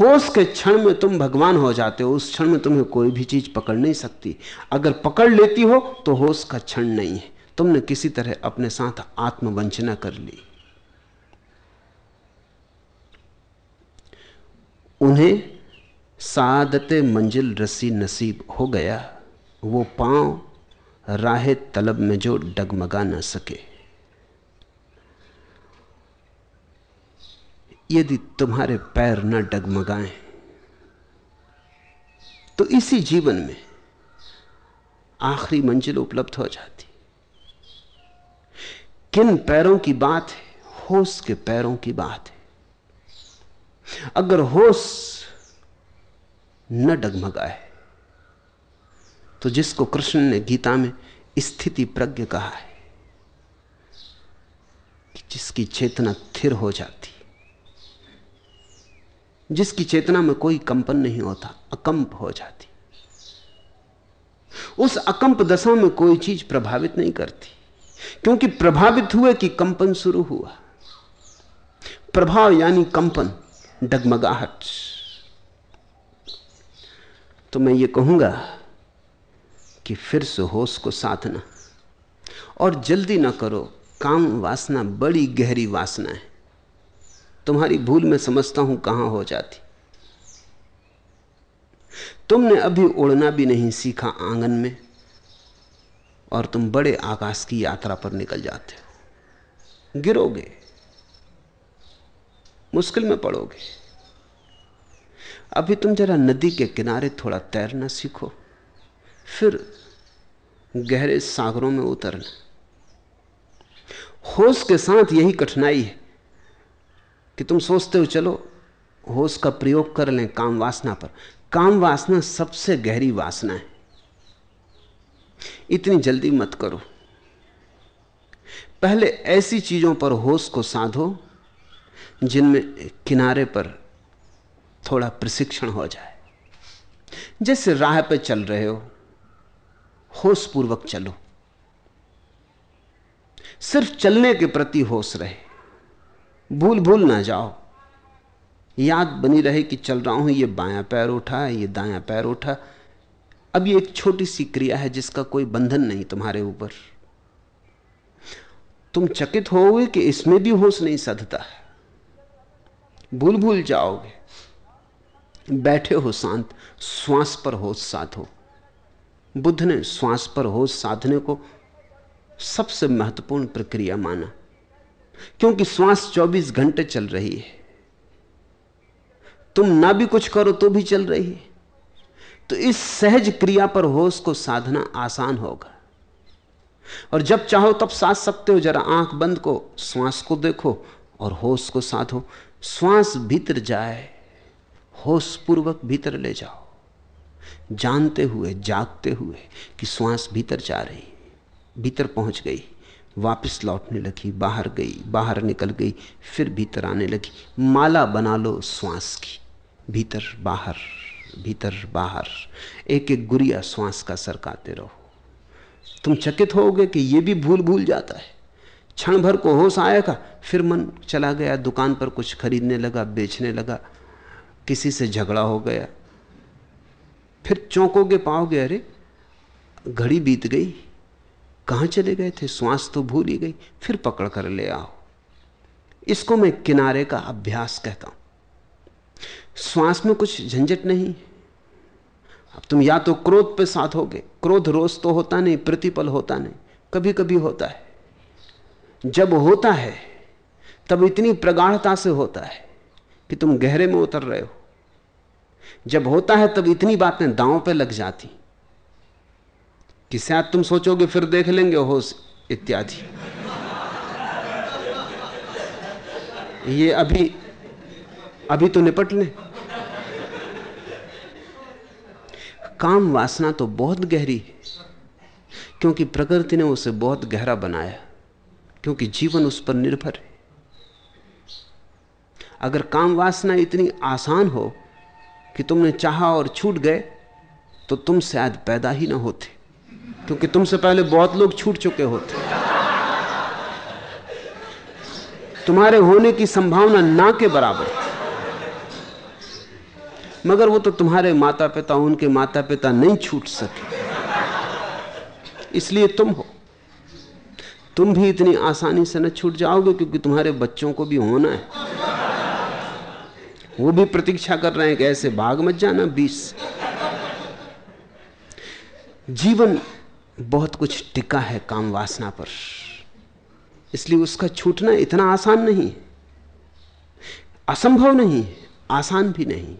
होश के क्षण में तुम भगवान हो जाते हो, उस क्षण में तुम्हें कोई भी चीज़ पकड़ नहीं सकती। अगर पकड़ लेती हो तो होश का क्षण नहीं है। तुमने किसी तरह अपने साथ आत्मवंचना कर ली। उन्हें सादत मंजिल रसी नसीब हो गया। वो पाँव राह तलब में जो डगमगा न सके। यदि तुम्हारे पैर न डगमगाएँ तो इसी जीवन में आखिरी मंजिल उपलब्ध हो जाती। किन पैरों की बात है, होश के पैरों की बात है। अगर होश न डगमगाए तो जिसको कृष्ण ने गीता में स्थिति प्रज्ञ कहा है जिसकी चेतना थिर हो जाती, जिसकी चेतना में कोई कंपन नहीं होता, अकंप हो जाती। उस अकंप दशा में कोई चीज़ प्रभावित नहीं करती, क्योंकि प्रभावित हुए कि कंपन शुरू हुआ। प्रभाव यानी कंपन, डगमगाहट। तो मैं ये कहूँगा कि फिर से होश को साधना। और जल्दी ना करो, काम वासना बड़ी गहरी वासना है। तुम्हारी भूल में समझता हूँ कहाँ हो जाती। तुमने अभी उड़ना भी नहीं सीखा आँगन में, और तुम बड़े आकाश की यात्रा पर निकल जाते हो। गिरोगे, मुश्किल में पड़ोगे। अभी तुम जरा नदी के किनारे थोड़ा तैरना सीखो। फिर गहरे सागरों में उतरना। होश के साथ यही कठिनाई है कि तुम सोचते हो, चलो, होश का प्रयोग कर लें काम वासना पर। काम वासना सबसे गहरी वासना है। इतनी जल्दी मत करो। पहले ऐसी चीज़ों पर होश को साधो, जिनमें किनारे पर थोड़ा प्रशिक्षण हो जाए। जैसे राह पे चल रहे हो होश पूर्वक चलो। सिर्फ़ चलने के प्रति होश रहे। भूल भूल ना जाओ। याद बनी रहे कि चल रहा हूँ, ये बायां पैर उठा है ये दायां पैर उठा। अब ये एक छोटी सी क्रिया है जिसका कोई बंधन नहीं तुम्हारे ऊपर। तुम चकित होगे कि इसमें भी होश नहीं सधता। भूल भूल जाओगे। बैठे हो शांत, श्वास पर होश साधो। बुद्ध ने श्वास पर होश साधने को सबसे महत्वपूर्ण प्रक्रिया माना, क्योंकि श्वास 24 घंटे चल रही है। तुम ना भी कुछ करो तो भी चल रही है। तो इस सहज क्रिया पर होश को साधना आसान होगा। और जब चाहो तब साध सकते हो, जरा आँख बंद को, श्वास को देखो और होश को साधो। श्वास भीतर जाए, होश पूर्वक भीतर ले जाओ। जानते हुए, जागते हुए कि श्वास भीतर जा रही, भीतर पहुँच गई, वापस लौटने लगी, बाहर गई, बाहर निकल गई, फिर भीतर आने लगी। माला बना लो श्वास की, भीतर, बाहर भीतर, बाहर। एक एक गुड़िया श्वास का सरकाते रहो। तुम चकित होगे कि ये भी भूल भूल जाता है। क्षण भर को होश आएगा, फिर मन चला गया, दुकान पर कुछ खरीदने लगा, बेचने लगा, किसी से झगड़ा हो गया। फिर चौंकोगे पाओगे, अरे, घड़ी बीत गई। कहाँ चले गए थे? श्वास तो भूल ही गई। फिर पकड़ कर ले आओ। इसको मैं किनारे का अभ्यास कहता हूँ। श्वास में कुछ झंझट नहीं। अब तुम या तो क्रोध पे साथ होगे। क्रोध रोज तो होता नहीं, प्रतिपल होता नहीं। कभी कभी होता है। जब होता है, तब इतनी प्रगाढ़ता से होता है कि तुम गहरे में उतर रहे हो। जब होता है तब इतनी बातें दांव पे लग जाती। कि शायद तुम सोचोगे, फिर देख लेंगे होश इत्यादि। ये अभी अभी तो निपट लें काम वासना तो बहुत गहरी है, क्योंकि प्रकृति ने उसे बहुत गहरा बनाया, क्योंकि जीवन उस पर निर्भर है। अगर काम वासना इतनी आसान हो कि तुमने चाहा और छूट गए तो तुम शायद पैदा ही ना होते। क्योंकि तुमसे पहले बहुत लोग छूट चुके होते। तुम्हारे होने की संभावना ना के बराबर। मगर वो तो तुम्हारे माता पिता उनके माता पिता नहीं छूट सके। इसलिए तुम हो। तुम भी इतनी आसानी से न छूट जाओगे, क्योंकि तुम्हारे बच्चों को भी होना है। वो भी प्रतीक्षा कर रहे हैं कि ऐसे भाग मत जाना, बीस। जीवन बहुत कुछ टिका है काम वासना पर। इसलिए उसका छूटना इतना आसान नहीं। असंभव नहीं, आसान भी नहीं।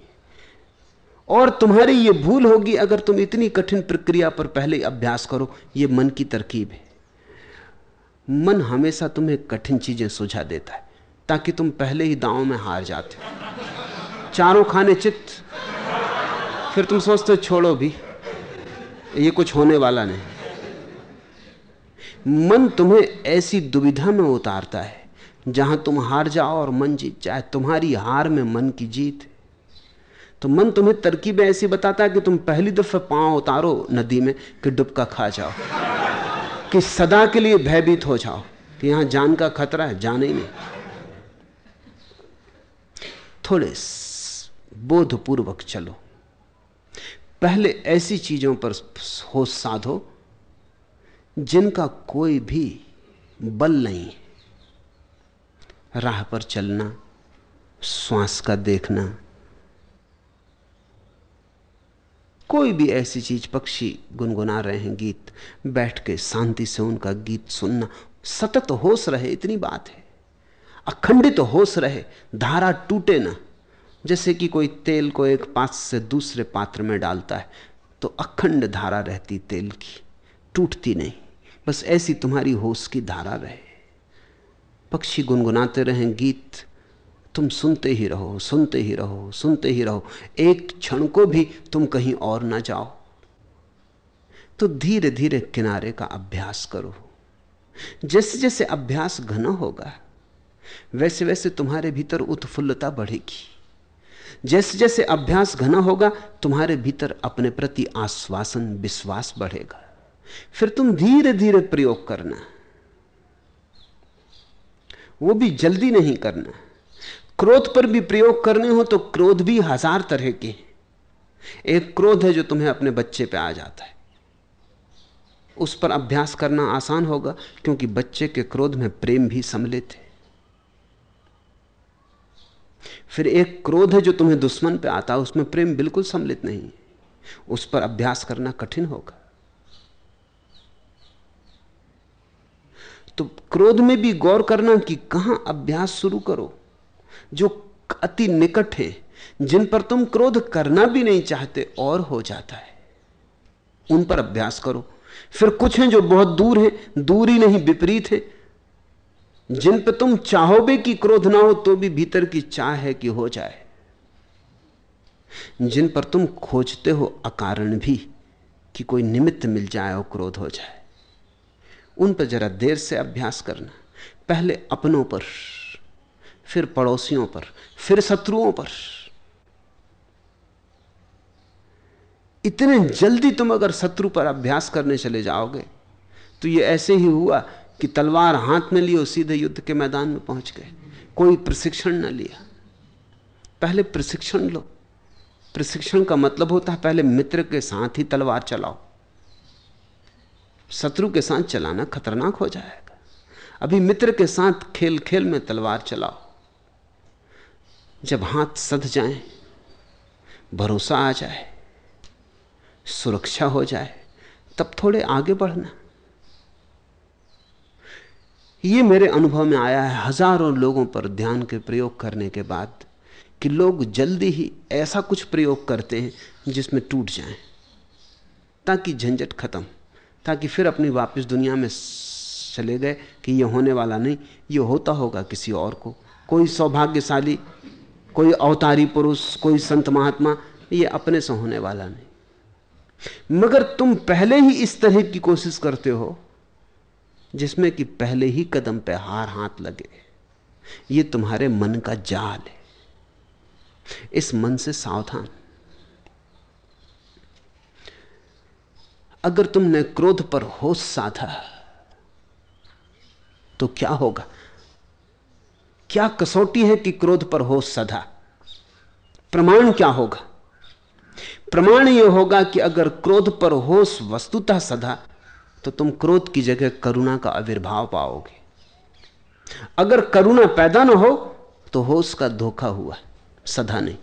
और तुम्हारी ये भूल होगी अगर तुम इतनी कठिन प्रक्रिया पर पहले अभ्यास करो, ये मन की तरकीब है। मन हमेशा तुम्हें कठिन चीज़ें सुझा देता है, ताकि तुम पहले ही दांव में हार जाते हो। चारों खाने चित्त। फिर तुम सोचते हो, छोड़ो भी, ये कुछ होने वाला नहीं। मन तुम्हें ऐसी दुविधा में उतारता है, जहाँ तुम हार जाओ और मन जीत जाए, तुम्हारी हार में मन की जीत तो मन तुम्हें तरकीब ऐसी बताता है कि तुम पहली दफे पाँव उतारो नदी में कि डुबका खा जाओ, कि सदा के लिए भयभीत हो जाओ, कि यहाँ जान का खतरा है, जाने ही नहीं। थोड़े बोधपूर्वक चलो। पहले ऐसी चीज़ों पर होश साधो, जिनका कोई भी बल नहीं। राह पर चलना, श्वास का देखना। कोई भी ऐसी चीज़ पक्षी गुनगुना रहे हैं गीत, बैठ के शांति से उनका गीत सुनना। सतत होश रहे, इतनी बात है। अखंडित होश रहे, धारा टूटे ना। जैसे कि कोई तेल को एक पात्र से दूसरे पात्र में डालता है तो अखंड धारा रहती तेल की, टूटती नहीं। बस ऐसी तुम्हारी होश की धारा रहे। पक्षी गुनगुनाते रहें गीत, तुम सुनते ही रहो, सुनते ही रहो, सुनते ही रहो। एक क्षण को भी तुम कहीं और ना जाओ। तो धीरे धीरे किनारे का अभ्यास करो। जैसे जैसे अभ्यास घना होगा वैसे वैसे तुम्हारे भीतर उत्फुल्लता बढ़ेगी। जैसे जैसे अभ्यास घना होगा, तुम्हारे भीतर अपने प्रति आश्वासन, विश्वास बढ़ेगा। फिर तुम धीरे धीरे प्रयोग करना। वो भी जल्दी नहीं करना। क्रोध पर भी प्रयोग करने हो तो क्रोध भी हज़ार तरह के एक क्रोध है जो तुम्हें अपने बच्चे पे आ जाता है। उस पर अभ्यास करना आसान होगा, क्योंकि बच्चे के क्रोध में प्रेम भी सम्मिलित है। फिर एक क्रोध है जो तुम्हें दुश्मन पे आता है, उसमें प्रेम बिल्कुल सम्मिलित नहीं उस पर अभ्यास करना कठिन होगा। तो क्रोध में भी गौर करना कि कहाँ अभ्यास शुरू करो, जो अति निकट है, जिन पर तुम क्रोध करना भी नहीं चाहते, और हो जाता है। उन पर अभ्यास करो। फिर कुछ हैं जो बहुत दूर हैं, दूर ही नहीं, विपरीत है जिन पर तुम चाहोगे कि क्रोध ना हो तो भी भीतर की चाह है कि हो जाए। जिन पर तुम खोजते हो अकारण भी कि कोई निमित्त मिल जाए और क्रोध हो जाए। उन पर जरा देर से अभ्यास करना। पहले अपनों पर, फिर पड़ोसियों पर, फिर शत्रुओं पर। इतने जल्दी तुम अगर शत्रु पर अभ्यास करने चले जाओगे तो ये ऐसे ही हुआ कि तलवार हाथ में लियो सीधे युद्ध के मैदान में पहुँच गए। कोई प्रशिक्षण न लिया। पहले प्रशिक्षण लो। प्रशिक्षण का मतलब होता है पहले मित्र के साथ ही तलवार चलाओ। शत्रु के साथ चलाना खतरनाक हो जाएगा। अभी मित्र के साथ खेल खेल में तलवार चलाओ। जब हाथ सध जाए, भरोसा आ जाए, सुरक्षा हो जाए, तब थोड़े आगे बढ़ना। यह मेरे अनुभव में आया है हज़ारों लोगों पर ध्यान के प्रयोग करने के बाद कि लोग जल्दी ही ऐसा कुछ प्रयोग करते हैं जिसमें टूट जाएँ, ताकि झंझट खत्म, ताकि फिर अपनी वापस दुनिया में चले गए कि ये होने वाला नहीं, ये होता होगा किसी और को। कोई सौभाग्यशाली, कोई अवतारी पुरुष, कोई संत महात्मा, ये अपने से होने वाला नहीं। मगर तुम पहले ही इस तरह की कोशिश करते हो जिसमें कि पहले ही कदम पे हार हाथ लगे। ये तुम्हारे मन का जाल है। इस मन से सावधान। अगर तुमने क्रोध पर होश साधा तो क्या होगा? क्या कसौटी है कि क्रोध पर होश सधा? प्रमाण क्या होगा? प्रमाण यह होगा कि अगर क्रोध पर होश वस्तुतः सधा तो तुम क्रोध की जगह करुणा का आविर्भाव पाओगे। अगर करुणा पैदा ना हो तो होश का धोखा हुआ, सदा नहीं।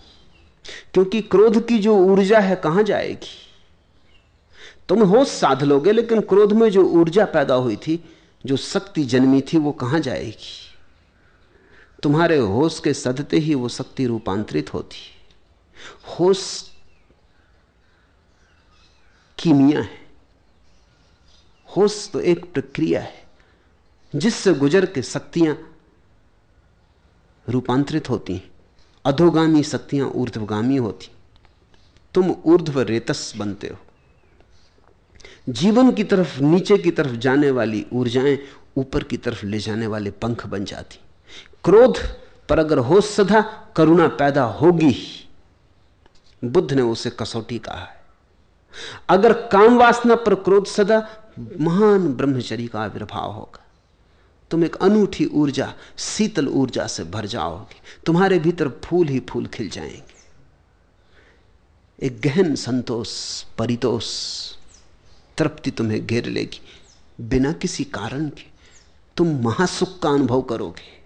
क्योंकि क्रोध की जो ऊर्जा है कहाँ जाएगी? तुम होश साध लोगे, लेकिन क्रोध में जो ऊर्जा पैदा हुई थी, जो शक्ति जन्मी थी, वो कहाँ जाएगी? तुम्हारे होश के सदते ही वो शक्ति रूपांतरित होती। होश कीमिया है। होश तो एक प्रक्रिया है, जिससे गुजर के शक्तियाँ रूपांतरित होती हैं। अधोगामी शक्तियाँ ऊर्ध्वगामी होती तुम ऊर्ध्व रेतस बनते हो। जीवन की तरफ़, नीचे की तरफ़ जाने वाली ऊर्जाएँ ऊपर की तरफ़ ले जाने वाले पंख बन जाती क्रोध पर अगर हो सदा करुणा पैदा होगी बुद्ध ने उसे कसौटी कहा है। अगर काम वासना पर क्रोध सदा, महान ब्रह्मचरी का आविर्भाव होगा। तुम एक अनूठी ऊर्जा, शीतल ऊर्जा से भर जाओगे। तुम्हारे भीतर फूल ही फूल खिल जाएँगे। एक गहन संतोष, परितोष, तृप्ति तुम्हें घेर लेगी। बिना किसी कारण के तुम महासुख का अनुभव करोगे।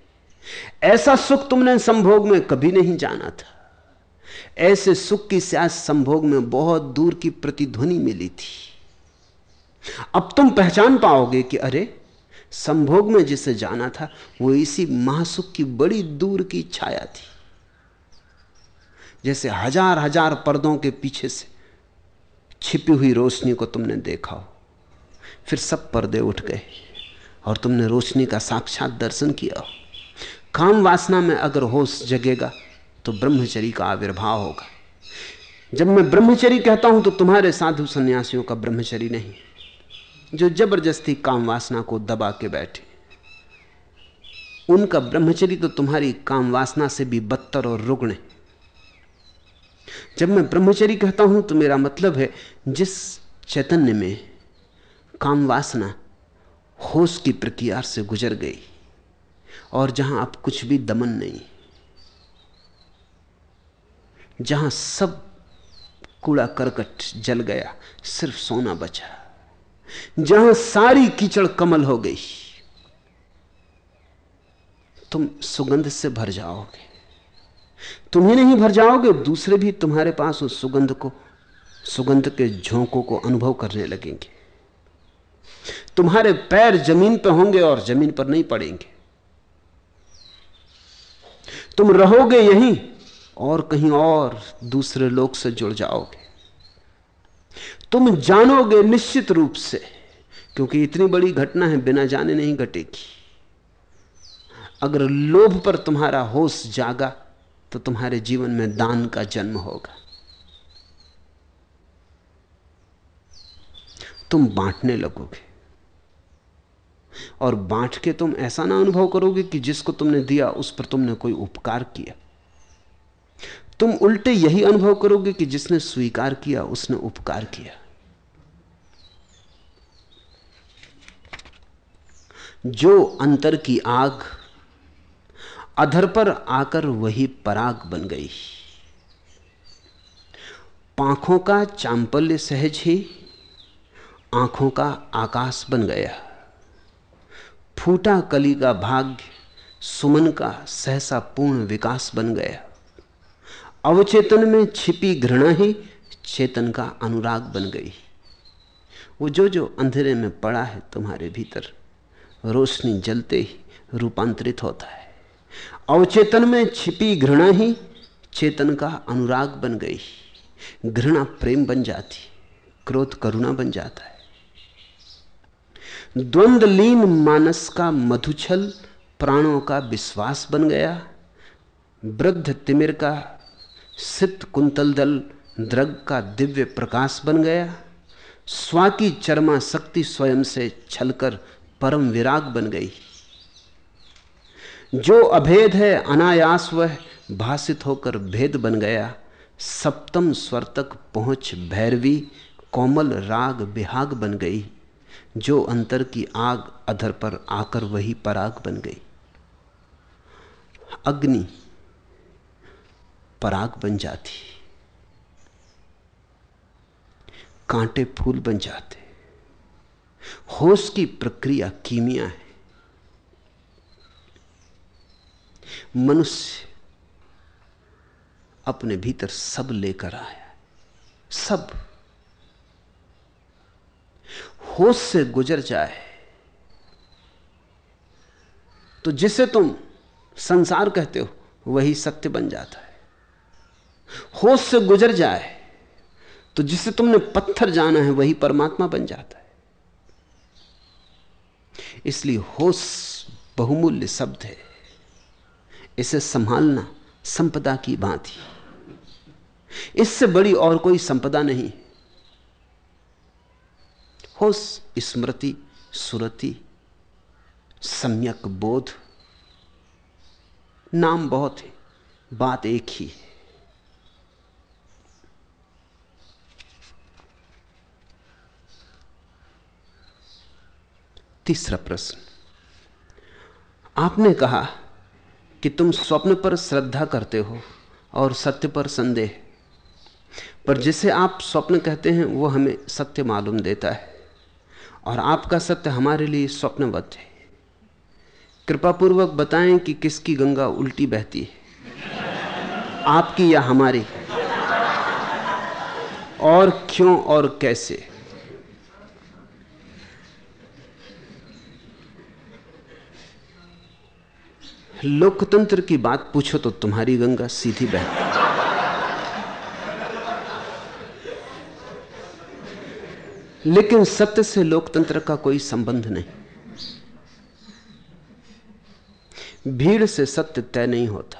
ऐसा सुख तुमने संभोग में कभी नहीं जाना था। ऐसे सुख की स्यास संभोग में बहुत दूर की प्रतिध्वनि मिली थी। अब तुम पहचान पाओगे कि अरे, संभोग में जिसे जाना था, वो इसी महासुख की बड़ी दूर की छाया थी। जैसे हज़ार हज़ार पर्दों के पीछे से छिपी हुई रोशनी को तुमने देखा हो। फिर सब पर्दे उठ गए और तुमने रोशनी का साक्षात दर्शन किया हो। काम वासना में अगर होश जगेगा तो ब्रह्मचरी का आविर्भाव होगा। जब मैं ब्रह्मचरी कहता हूँ तो तुम्हारे साधु सन्यासियों का ब्रह्मचरी नहीं जो ज़बरदस्ती काम वासना को दबा के बैठे। उनका ब्रह्मचरी तो तुम्हारी काम वासना से भी बदतर और रुग्ण है। जब मैं ब्रह्मचरी कहता हूँ तो मेरा मतलब है, जिस चैतन्य में काम वासना होश की प्रक्रिया से गुजर गई, और जहाँ अब कुछ भी दमन नहीं जहाँ सब कूड़ा करकट जल गया, सिर्फ़ सोना बचा। जहाँ सारी कीचड़ कमल हो गई, तुम सुगंध से भर जाओगे। तुम ही नहीं भर जाओगे, दूसरे भी तुम्हारे पास उस सुगंध को, सुगंध के झोंकों को अनुभव करने लगेंगे। तुम्हारे पैर ज़मीन पर होंगे और ज़मीन पर नहीं पड़ेंगे। तुम रहोगे यहीं और कहीं और दूसरे लोग से जुड़ जाओगे। तुम जानोगे निश्चित रूप से, क्योंकि इतनी बड़ी घटना है, बिना जाने नहीं घटेगी। अगर लोभ पर तुम्हारा होश जागा तो तुम्हारे जीवन में दान का जन्म होगा। तुम बांटने लगोगे। और बांट के तुम ऐसा ना अनुभव करोगे कि जिसको तुमने दिया, उस पर तुमने कोई उपकार किया। तुम उल्टे यही अनुभव करोगे कि जिसने स्वीकार किया, उसने उपकार किया। जो अंतर की आग, अधर पर आकर वही पराग बन गई। पांखों का चांपल्य सहज ही, आँखों का आकाश बन गया। फूटा कली का भाग्य, सुमन का सहसा पूर्ण विकास बन गया। अवचेतन में छिपी घृणा ही चेतन का अनुराग बन गई। वो जो जो अंधेरे में पड़ा है तुम्हारे भीतर, रोशनी जलते ही रूपांतरित होता है। अवचेतन में छिपी घृणा ही चेतन का अनुराग बन गई। घृणा प्रेम बन जाती, क्रोध करुणा बन जाता है। द्वंद्वलीन मानस का मधुछल प्राणों का विश्वास बन गया। वृद्ध तिमिर का सिद्ध कुंतल दल द्रग का दिव्य प्रकाश बन गया। स्वाकी चरमा शक्ति स्वयं से छलकर परम विराग बन गई। जो अभेद है, अनायास वह भाषित होकर भेद बन गया। सप्तम स्वर तक पहुँच भैरवी कोमल राग बिहाग बन गई। जो अंतर की आग अधर पर आकर वही पराग बन गई। अग्नि पराग बन जाती। कांटे फूल बन जाते। होश की प्रक्रिया कीमिया है। मनुष्य अपने भीतर सब लेकर आया सब। होश से गुजर जाए। तो जिसे तुम संसार कहते हो, वही सत्य बन जाता है। होश से गुजर जाए तो जिसे तुमने पत्थर जाना है, वही परमात्मा बन जाता है। इसलिए होश बहुमूल्य शब्द है। इसे संभालना संपदा की भांति इससे बड़ी और कोई संपदा नहीं। होश स्मृति, सुरति, सम्यक बोध, नाम बहुत है, बात एक ही है। तीसरा प्रश्न। आपने कहा कि तुम स्वप्न पर श्रद्धा करते हो और सत्य पर संदेह। पर जिसे आप स्वप्न कहते हैं, वो हमें सत्य मालूम देता है और आपका सत्य हमारे लिए स्वप्नवत है। कृपा पूर्वक बताएँ कि किसकी गंगा उल्टी बहती है। आपकी या हमारी? और क्यों और कैसे? लोकतंत्र की बात पूछो तो तुम्हारी गंगा सीधी बहती लेकिन सत्य से लोकतंत्र का कोई संबंध नहीं। भीड़ से सत्य तय नहीं होता।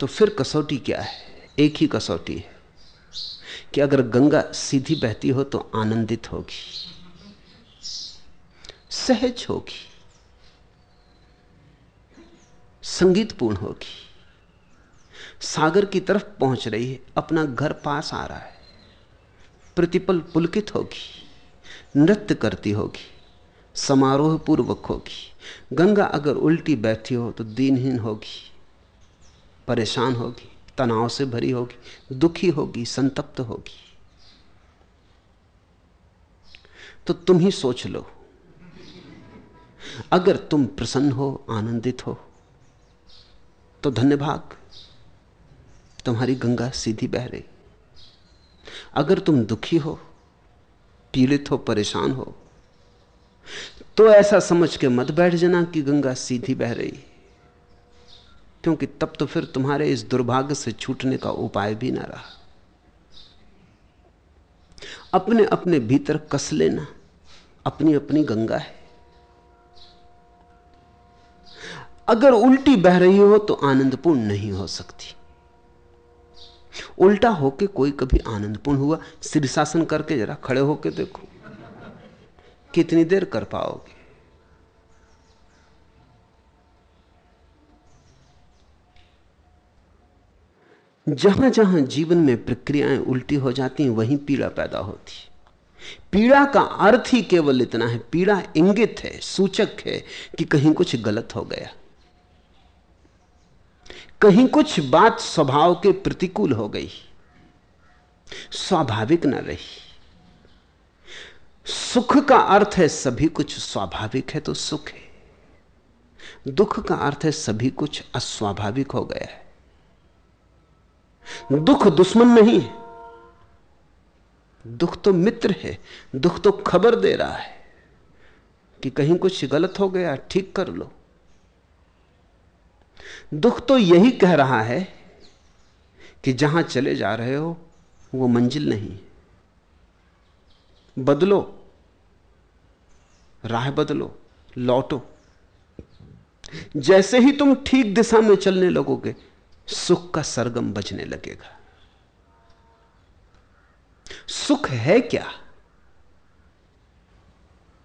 तो फिर कसौटी क्या है? एक ही कसौटी है कि अगर गंगा सीधी बहती हो तो आनंदित होगी। सहज होगी, संगीतपूर्ण होगी। सागर की तरफ़ पहुँच रही है, अपना घर पास आ रहा है। प्रतिपल पुलकित होगी, नृत्य करती होगी समारोह पूर्वक होगी। गंगा अगर उल्टी बैठी हो तो दीनहीन होगी, परेशान होगी, तनाव से भरी होगी, दुखी होगी, संतप्त होगी। तो तुम ही सोच लो अगर तुम प्रसन्न हो, आनंदित हो तो धन्यभाग। तुम्हारी गंगा सीधी बह रही। अगर तुम दुखी हो, पीड़ित हो, परेशान हो तो ऐसा समझ के मत बैठ जाना कि गंगा सीधी बह रही। क्योंकि तब तो फिर तुम्हारे इस दुर्भाग्य से छूटने का उपाय भी ना रहा। अपने अपने भीतर कस लेना अपनी अपनी गंगा है। अगर उल्टी बह रही हो तो आनंदपूर्ण नहीं हो सकती। उल्टा होके कोई कभी आनंदपूर्ण हुआ शीर्षासन करके जरा खड़े होके देखो। कितनी देर कर पाओगे? जहाँ जहाँ जीवन में प्रक्रियाएँ उल्टी हो जाती हैं वहीं पीड़ा पैदा होती। पीड़ा का अर्थ ही केवल इतना है, पीड़ा इंगित है, सूचक है कि कहीं कुछ गलत हो गया। कहीं कुछ बात स्वभाव के प्रतिकूल हो गई। स्वाभाविक न रही। सुख का अर्थ है सभी कुछ स्वाभाविक है तो सुख है। दुख का अर्थ है सभी कुछ अस्वाभाविक हो गया है। दुख दुश्मन नहीं है। दुख तो मित्र है। दुख तो खबर दे रहा है कि कहीं कुछ गलत हो गया, ठीक कर लो। दुख तो यही कह रहा है कि जहाँ चले जा रहे हो, वो मंजिल नहीं। बदलो, राह बदलो, लौटो। जैसे ही तुम ठीक दिशा में चलने लगोगे, सुख का सरगम बजने लगेगा। सुख है क्या?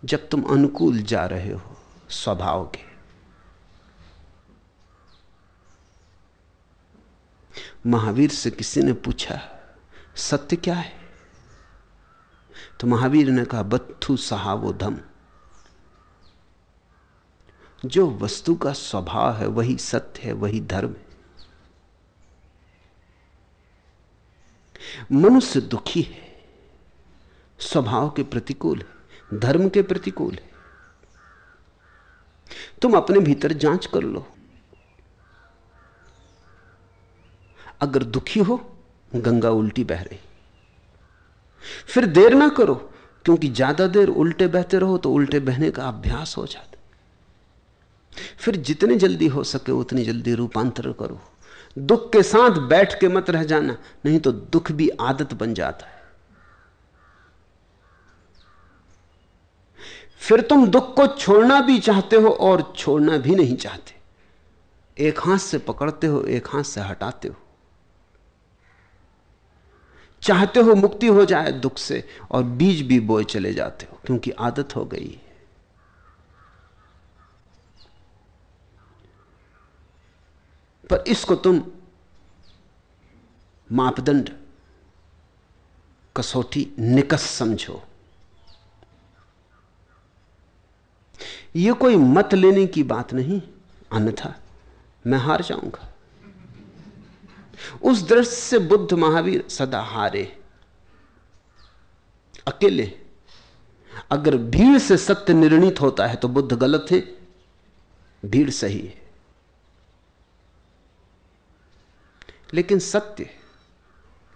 जब तुम अनुकूल जा रहे हो, स्वभाव के। महावीर से किसी ने पूछा, सत्य क्या है? तो महावीर ने कहा, बत्थु सहावो धम। जो वस्तु का स्वभाव है, वही सत्य है, वही धर्म है। मनुष्य दुखी है, स्वभाव के प्रतिकूल है, धर्म के प्रतिकूल है। तुम अपने भीतर जाँच कर लो अगर दुखी हो, गंगा उल्टी बह रही। फिर देर ना करो, क्योंकि ज़्यादा देर उल्टे बहते रहो तो उल्टे बहने का अभ्यास हो जाता फिर जितने जल्दी हो सके उतनी जल्दी रूपांतर करो। दुख के साथ बैठ के मत रह जाना, नहीं तो दुख भी आदत बन जाता है। फिर तुम दुख को छोड़ना भी चाहते हो और छोड़ना भी नहीं चाहते। एक हाथ से पकड़ते हो, एक हाथ से हटाते हो। चाहते हो मुक्ति हो जाए दुख से और बीज भी बोए चले जाते हो, क्योंकि आदत हो गई है। पर इसको तुम मापदंड, कसौटी, निकस समझो। यह कोई मत लेने की बात नहीं, अन्यथा मैं हार जाऊँगा। उस दृष्टि से बुद्ध महावीर सदा हारे। अकेले। अगर भीड़ से सत्य निर्णित होता है तो बुद्ध गलत है, भीड़ सही है। लेकिन सत्य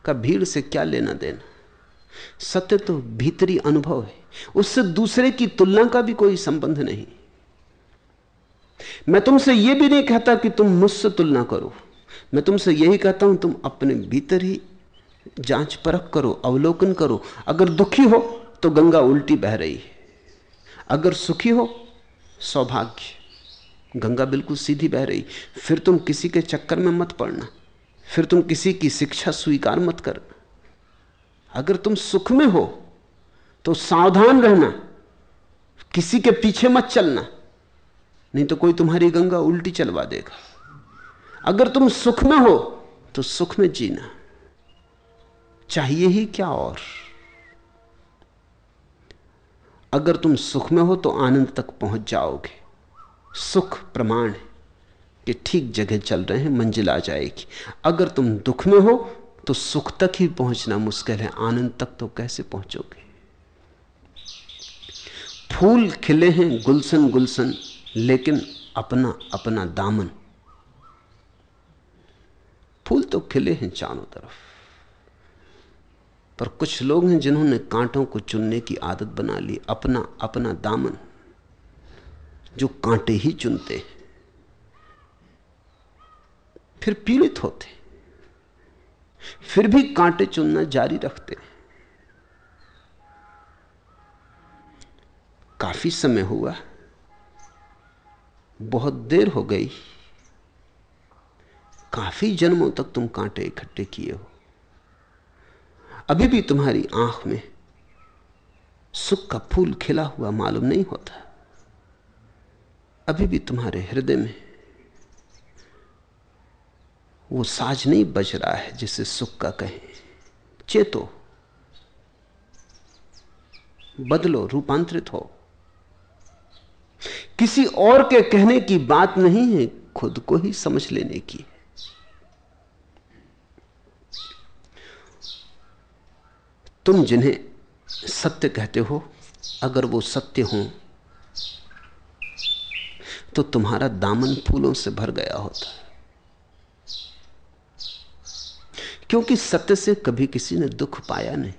का भीड़ से क्या लेना देना? सत्य तो भीतरी अनुभव है। उससे दूसरे की तुलना का भी कोई संबंध नहीं। मैं तुमसे यह भी नहीं कहता कि तुम मुझसे तुलना करो। मैं तुमसे यही कहता हूँ, तुम अपने भीतर ही जाँच परख करो, अवलोकन करो। अगर दुखी हो तो गंगा उल्टी बह रही है। अगर सुखी हो, सौभाग्य। गंगा बिल्कुल सीधी बह रही। फिर तुम किसी के चक्कर में मत पड़ना। फिर तुम किसी की शिक्षा स्वीकार मत करना अगर तुम सुख में हो तो सावधान रहना। किसी के पीछे मत चलना। नहीं तो कोई तुम्हारी गंगा उल्टी चलवा देगा। अगर तुम सुख में हो तो सुख में जीना। चाहिए ही क्या और? अगर तुम सुख में हो तो आनंद तक पहुँच जाओगे। सुख प्रमाण है कि ठीक जगह चल रहे हैं, मंजिल आ जाएगी। अगर तुम दुख में हो तो सुख तक ही पहुँचना मुश्किल है। आनंद तक तो कैसे पहुंचोगे? फूल खिले हैं गुलशन गुलशन, लेकिन अपना अपना दामन फूल तो खिले हैं चारों तरफ़। पर कुछ लोग हैं जिन्होंने कांटों को चुनने की आदत बना ली, अपना अपना दामन, जो कांटे ही चुनते हैं। फिर पीड़ित होते फिर भी कांटे चुनना जारी रखते काफ़ी समय हुआ। बहुत देर हो गई। काफ़ी जन्मों तक तुम कांटे इकट्ठे किए हो। अभी भी तुम्हारी आँख में सुख का फूल खिला हुआ मालूम नहीं होता। अभी भी तुम्हारे हृदय में वो साज नहीं बज रहा है जिसे सुख का कहें। चेतो, बदलो, रूपांतरित हो। किसी और के कहने की बात नहीं है खुद को ही समझ लेने की। तुम जिन्हें सत्य कहते हो, अगर वो सत्य हो तो तुम्हारा दामन फूलों से भर गया होता क्योंकि सत्य से कभी किसी ने दुख पाया नहीं।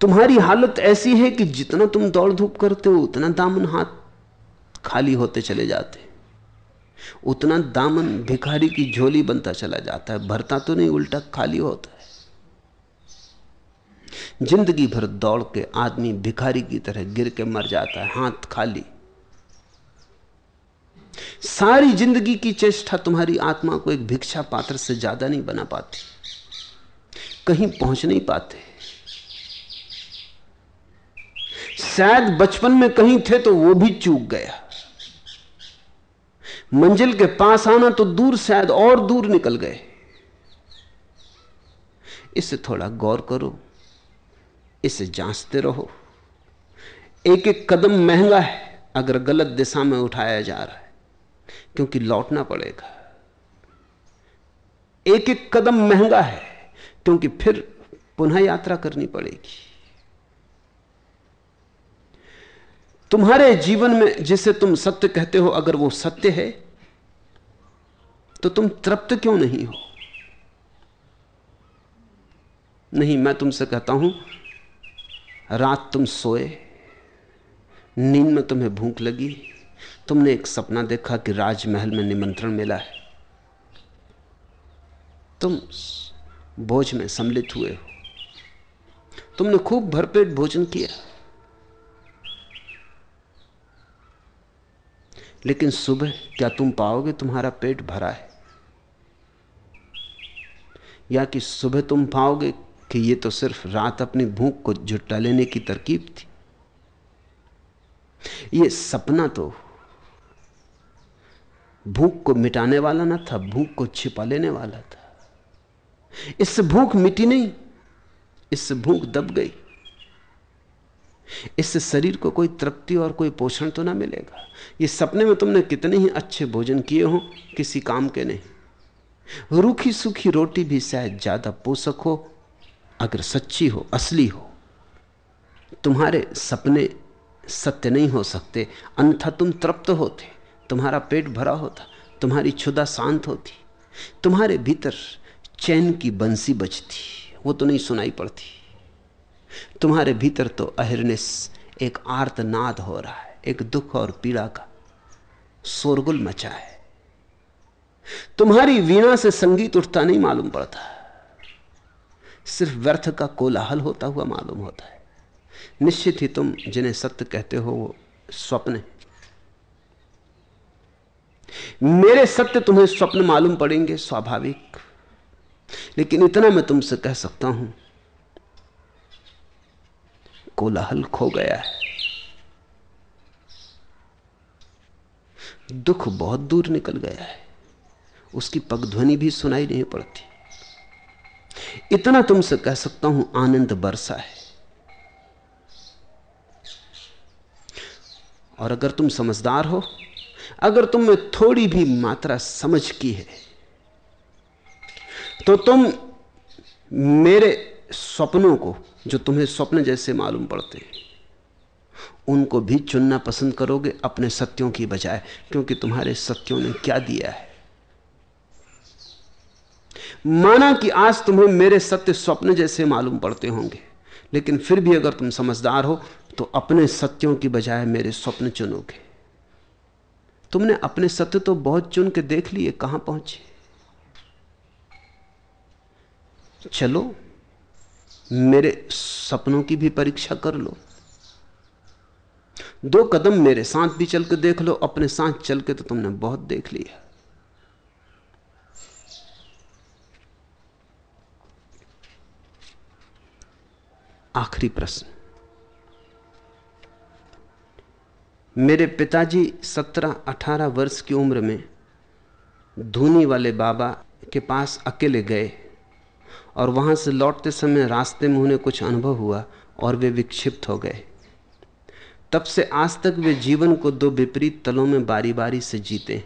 तुम्हारी हालत ऐसी है कि जितना तुम दौड़ धूप करते हो, उतना दामन हाथ खाली होते चले जाते। उतना दामन भिखारी की झोली बनता चला जाता है। भरता तो नहीं, उल्टा खाली होता है। ज़िंदगी भर दौड़ के आदमी भिखारी की तरह गिर के मर जाता है, हाथ खाली। सारी ज़िंदगी की चेष्टा तुम्हारी आत्मा को एक भिक्षा पात्र से ज़्यादा नहीं बना पाती। कहीं पहुँच नहीं पाते। शायद बचपन में कहीं थे तो वो भी चूक गया। मंजिल के पास आना तो दूर शायद और दूर निकल गए। इसे थोड़ा गौर करो, इसे जांचते रहो। एक एक कदम महँगा है, अगर गलत दिशा में उठाया जा रहा है, क्योंकि लौटना पड़ेगा। एक एक कदम महँगा है, क्योंकि फिर पुनः यात्रा करनी पड़ेगी। तुम्हारे जीवन में जिसे तुम सत्य कहते हो, अगर वो सत्य है तो तुम तृप्त क्यों नहीं हो? नहीं, मैं तुमसे कहता हूँ, रात तुम सोए, नींद में तुम्हें भूख लगी, तुमने एक सपना देखा कि राजमहल में निमंत्रण मिला है। तुम बोझ में सम्मिलित हुए हो। तुमने खूब भरपेट भोजन किया। लेकिन सुबह क्या तुम पाओगे तुम्हारा पेट भरा है? या कि सुबह तुम पाओगे कि ये तो सिर्फ़ रात अपनी भूख को जुटा लेने की तरकीब थी? ये सपना तो भूख को मिटाने वाला ना था, भूख को छिपा लेने वाला था। इससे भूख मिटी नहीं इससे भूख दब गई। इससे शरीर को कोई तृप्ति और कोई पोषण तो ना मिलेगा। ये सपने में तुमने कितने ही अच्छे भोजन किए हो, किसी काम के नहीं। रूखी सूखी रोटी भी शायद ज़्यादा पोषक हो, अगर सच्ची हो, असली हो। तुम्हारे सपने सत्य नहीं हो सकते, अन्यथा तुम तृप्त होते, तुम्हारा पेट भरा होता, तुम्हारी क्षुदा शांत होती, तुम्हारे भीतर चैन की बंसी बजती, वो तो नहीं सुनाई पड़ती। तुम्हारे भीतर तो अहिर्निस, एक आर्तनाद हो रहा है, एक दुख और पीड़ा का शोरगुल मचा है। तुम्हारी वीणा से संगीत उठता नहीं मालूम पड़ता। सिर्फ़ व्यर्थ का कोलाहल होता हुआ मालूम होता है। निश्चित ही तुम जिन्हें सत्य कहते हो, वो स्वप्न मेरे सत्य तुम्हें स्वप्न मालूम पड़ेंगे, स्वाभाविक। लेकिन इतना मैं तुमसे कह सकता हूँ कोलाहल खो गया है। दुख बहुत दूर निकल गया है। उसकी पगध्वनि भी सुनाई नहीं पड़ती। इतना तुमसे कह सकता हूँ, आनंद बरसा है। और अगर तुम समझदार हो, अगर तुम में थोड़ी भी मात्रा समझ की है तो तुम मेरे स्वप्नों को जो तुम्हें स्वप्न जैसे मालूम पड़ते हैं। उनको भी चुनना पसंद करोगे अपने सत्यों की बजाय, क्योंकि तुम्हारे सत्यों ने क्या दिया है। माना कि आज तुम्हें मेरे सत्य स्वप्न जैसे मालूम पड़ते होंगे, लेकिन फिर भी अगर तुम समझदार हो तो अपने सत्यों की बजाय मेरे स्वप्न चुनोगे। तुमने अपने सत्य तो बहुत चुन के देख लिए, कहाँ पहुँचे? चलो मेरे सपनों की भी परीक्षा कर लो। दो कदम मेरे साथ भी चल के देख लो, अपने साथ चल के तो तुमने बहुत देख लिया आखिरी प्रश्न। मेरे पिताजी सत्रह अठारह वर्ष की उम्र में धूनी वाले बाबा के पास अकेले गए। और वहाँ से लौटते समय रास्ते में उन्हें कुछ अनुभव हुआ और वे विक्षिप्त हो गए। तब से आज तक वे जीवन को दो विपरीत तलों में बारी बारी से जीते।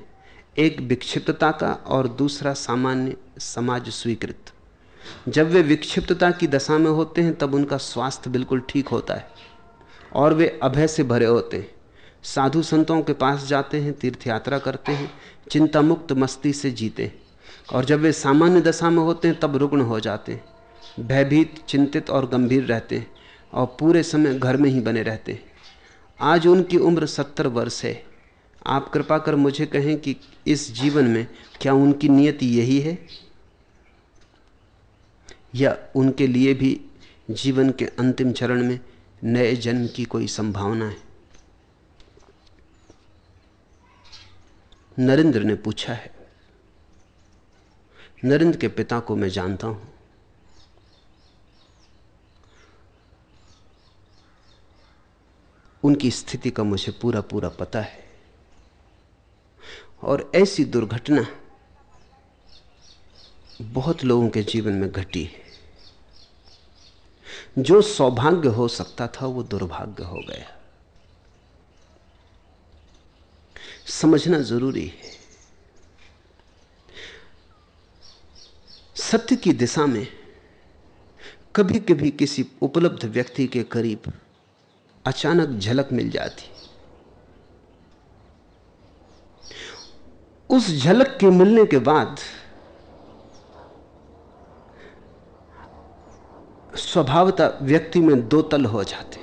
एक विक्षिप्तता का और दूसरा सामान्य समाज स्वीकृत। जब वे विक्षिप्तता की दशा में होते हैं, तब उनका स्वास्थ्य बिल्कुल ठीक होता है और वे अभय से भरे होते हैं। साधु संतों के पास जाते हैं तीर्थ यात्रा करते हैं चिंता मुक्त मस्ती से जीते हैं। और जब वे सामान्य दशा में होते हैं, तब रुग्ण हो जाते हैं। भयभीत, चिंतित और गंभीर रहते हैं और पूरे समय घर में ही बने रहते हैं। आज उनकी उम्र सत्तर वर्ष है। आप कृपा कर मुझे कहें कि इस जीवन में क्या उनकी नियति यही है? या उनके लिए भी जीवन के अंतिम चरण में नए जन्म की कोई संभावना है? नरेंद्र ने पूछा है नरेंद्र के पिता को मैं जानता हूँ। उनकी स्थिति का मुझे पूरा पूरा पता है। और ऐसी दुर्घटना बहुत लोगों के जीवन में घटी है। जो सौभाग्य हो सकता था, वो दुर्भाग्य हो गया। समझना ज़रूरी है। सत्य की दिशा में कभी कभी किसी उपलब्ध व्यक्ति के करीब अचानक झलक मिल जाती। उस झलक के मिलने के बाद स्वभावता व्यक्ति में दो तल हो जाते।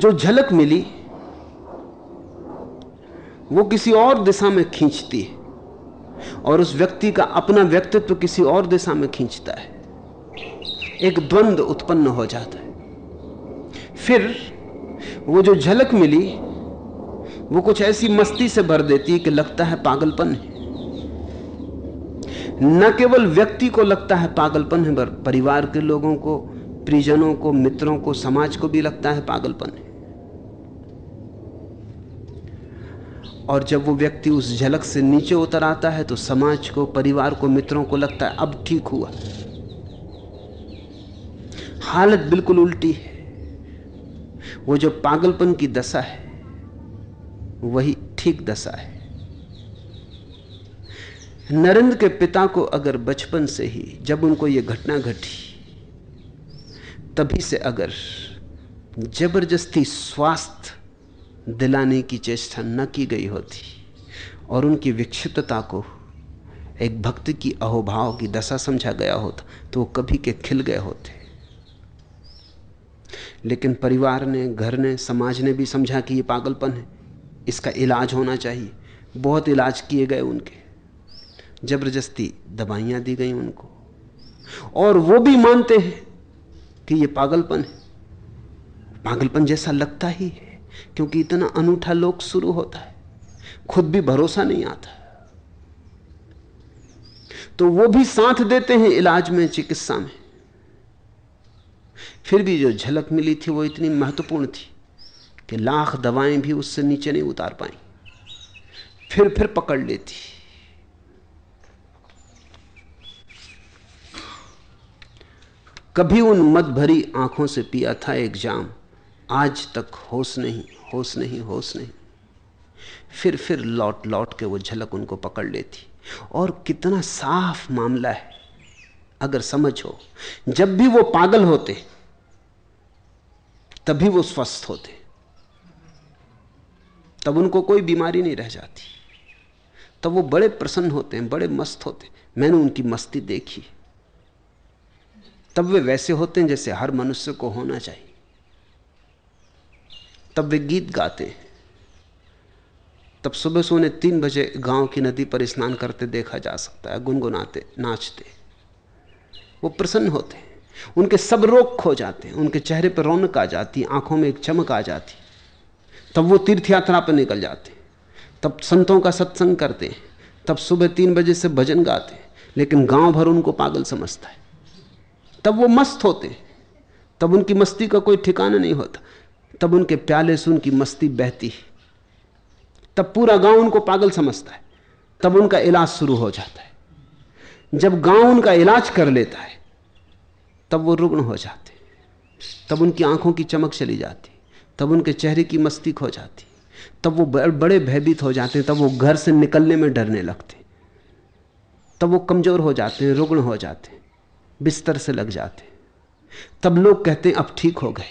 जो झलक मिली, वो किसी और दिशा में खींचती है। और उस व्यक्ति का अपना व्यक्तित्व किसी और दिशा में खींचता है। एक द्वंद्व उत्पन्न हो जाता है। फिर वो जो झलक मिली, वो कुछ ऐसी मस्ती से भर देती है कि लगता है पागलपन है। न केवल व्यक्ति को लगता है पागलपन है परिवार के लोगों को, परिजनों को, मित्रों को, समाज को भी लगता है पागलपन है। और जब वो व्यक्ति उस झलक से नीचे उतर आता है तो समाज को, परिवार को, मित्रों को लगता है, अब ठीक हुआ। हालत बिल्कुल उल्टी है। वो जो पागलपन की दशा है, वही ठीक दशा है। नरेंद्र के पिता को अगर बचपन से ही, जब उनको यह घटना घटी, तभी से अगर ज़बरदस्ती स्वास्थ्य दिलाने की चेष्टा न की गई होती और उनकी विक्षिप्तता को एक भक्ति की अहोभाव की दशा समझा गया होता तो वो कभी के खिल गए होते। लेकिन परिवार ने, घर ने, समाज ने भी समझा कि ये पागलपन है। इसका इलाज होना चाहिए। बहुत इलाज किए गए उनके। ज़बरदस्ती दवाइयाँ दी गई उनको। और वो भी मानते हैं कि ये पागलपन है। पागलपन जैसा लगता ही है। क्योंकि इतना अनूठा लोग शुरू होता है। खुद भी भरोसा नहीं आता। तो वो भी साथ देते हैं, इलाज में, चिकित्सा में। फिर भी जो झलक मिली थी, वो इतनी महत्वपूर्ण थी कि लाख दवाएँ भी उससे नीचे नहीं उतार पाई। फिर फिर पकड़ लेती। कभी उन मत भरी आँखों से पिया था एक जाम। आज तक होश नहीं होश नहीं होश नहीं। फिर फिर लौट लौट के वो झलक उनको पकड़ लेती। और कितना साफ़ मामला है। अगर समझ हो, जब भी वो पागल होते, तभी वो स्वस्थ होते। तब उनको कोई बीमारी नहीं रह जाती। तब वो बड़े प्रसन्न होते हैं, बड़े मस्त होते मैंने उनकी मस्ती देखी। तब वे वैसे होते हैं जैसे हर मनुष्य को होना चाहिए। तब वे गीत गाते। तब सुबह से उन्हें तीन बजे गाँव की नदी पर स्नान करते देखा जा सकता है, गुनगुनाते, नाचते। वो प्रसन्न होते। हैं उनके सब रोग खो जाते हैं, उनके चेहरे पर रौनक आ जाती, आँखों में एक चमक आ जाती। तब वो तीर्थ यात्रा पर निकल जाते। तब संतों का सत्संग करते। हैं तब सुबह तीन बजे से भजन गाते हैं लेकिन गाँव भर उनको पागल समझता है। तब वो मस्त होते। तब उनकी मस्ती का कोई ठिकाना नहीं होता। तब उनके प्याले से उनकी मस्ती बहती है। तब पूरा गाँव उनको पागल समझता है। तब उनका इलाज शुरू हो जाता है। जब गाँव उनका इलाज कर लेता है, तब वो रुग्ण हो जाते तब उनकी आँखों की चमक चली जाती तब उनके चेहरे की मस्ती खो जाती तब वो बड़े भयभीत हो जाते हैं। तब वो घर से निकलने में डरने लगते तब वो कमज़ोर हो जाते हैं, रुग्ण हो जाते बिस्तर से लग जाते तब लोग कहते हैं, अब ठीक हो गए।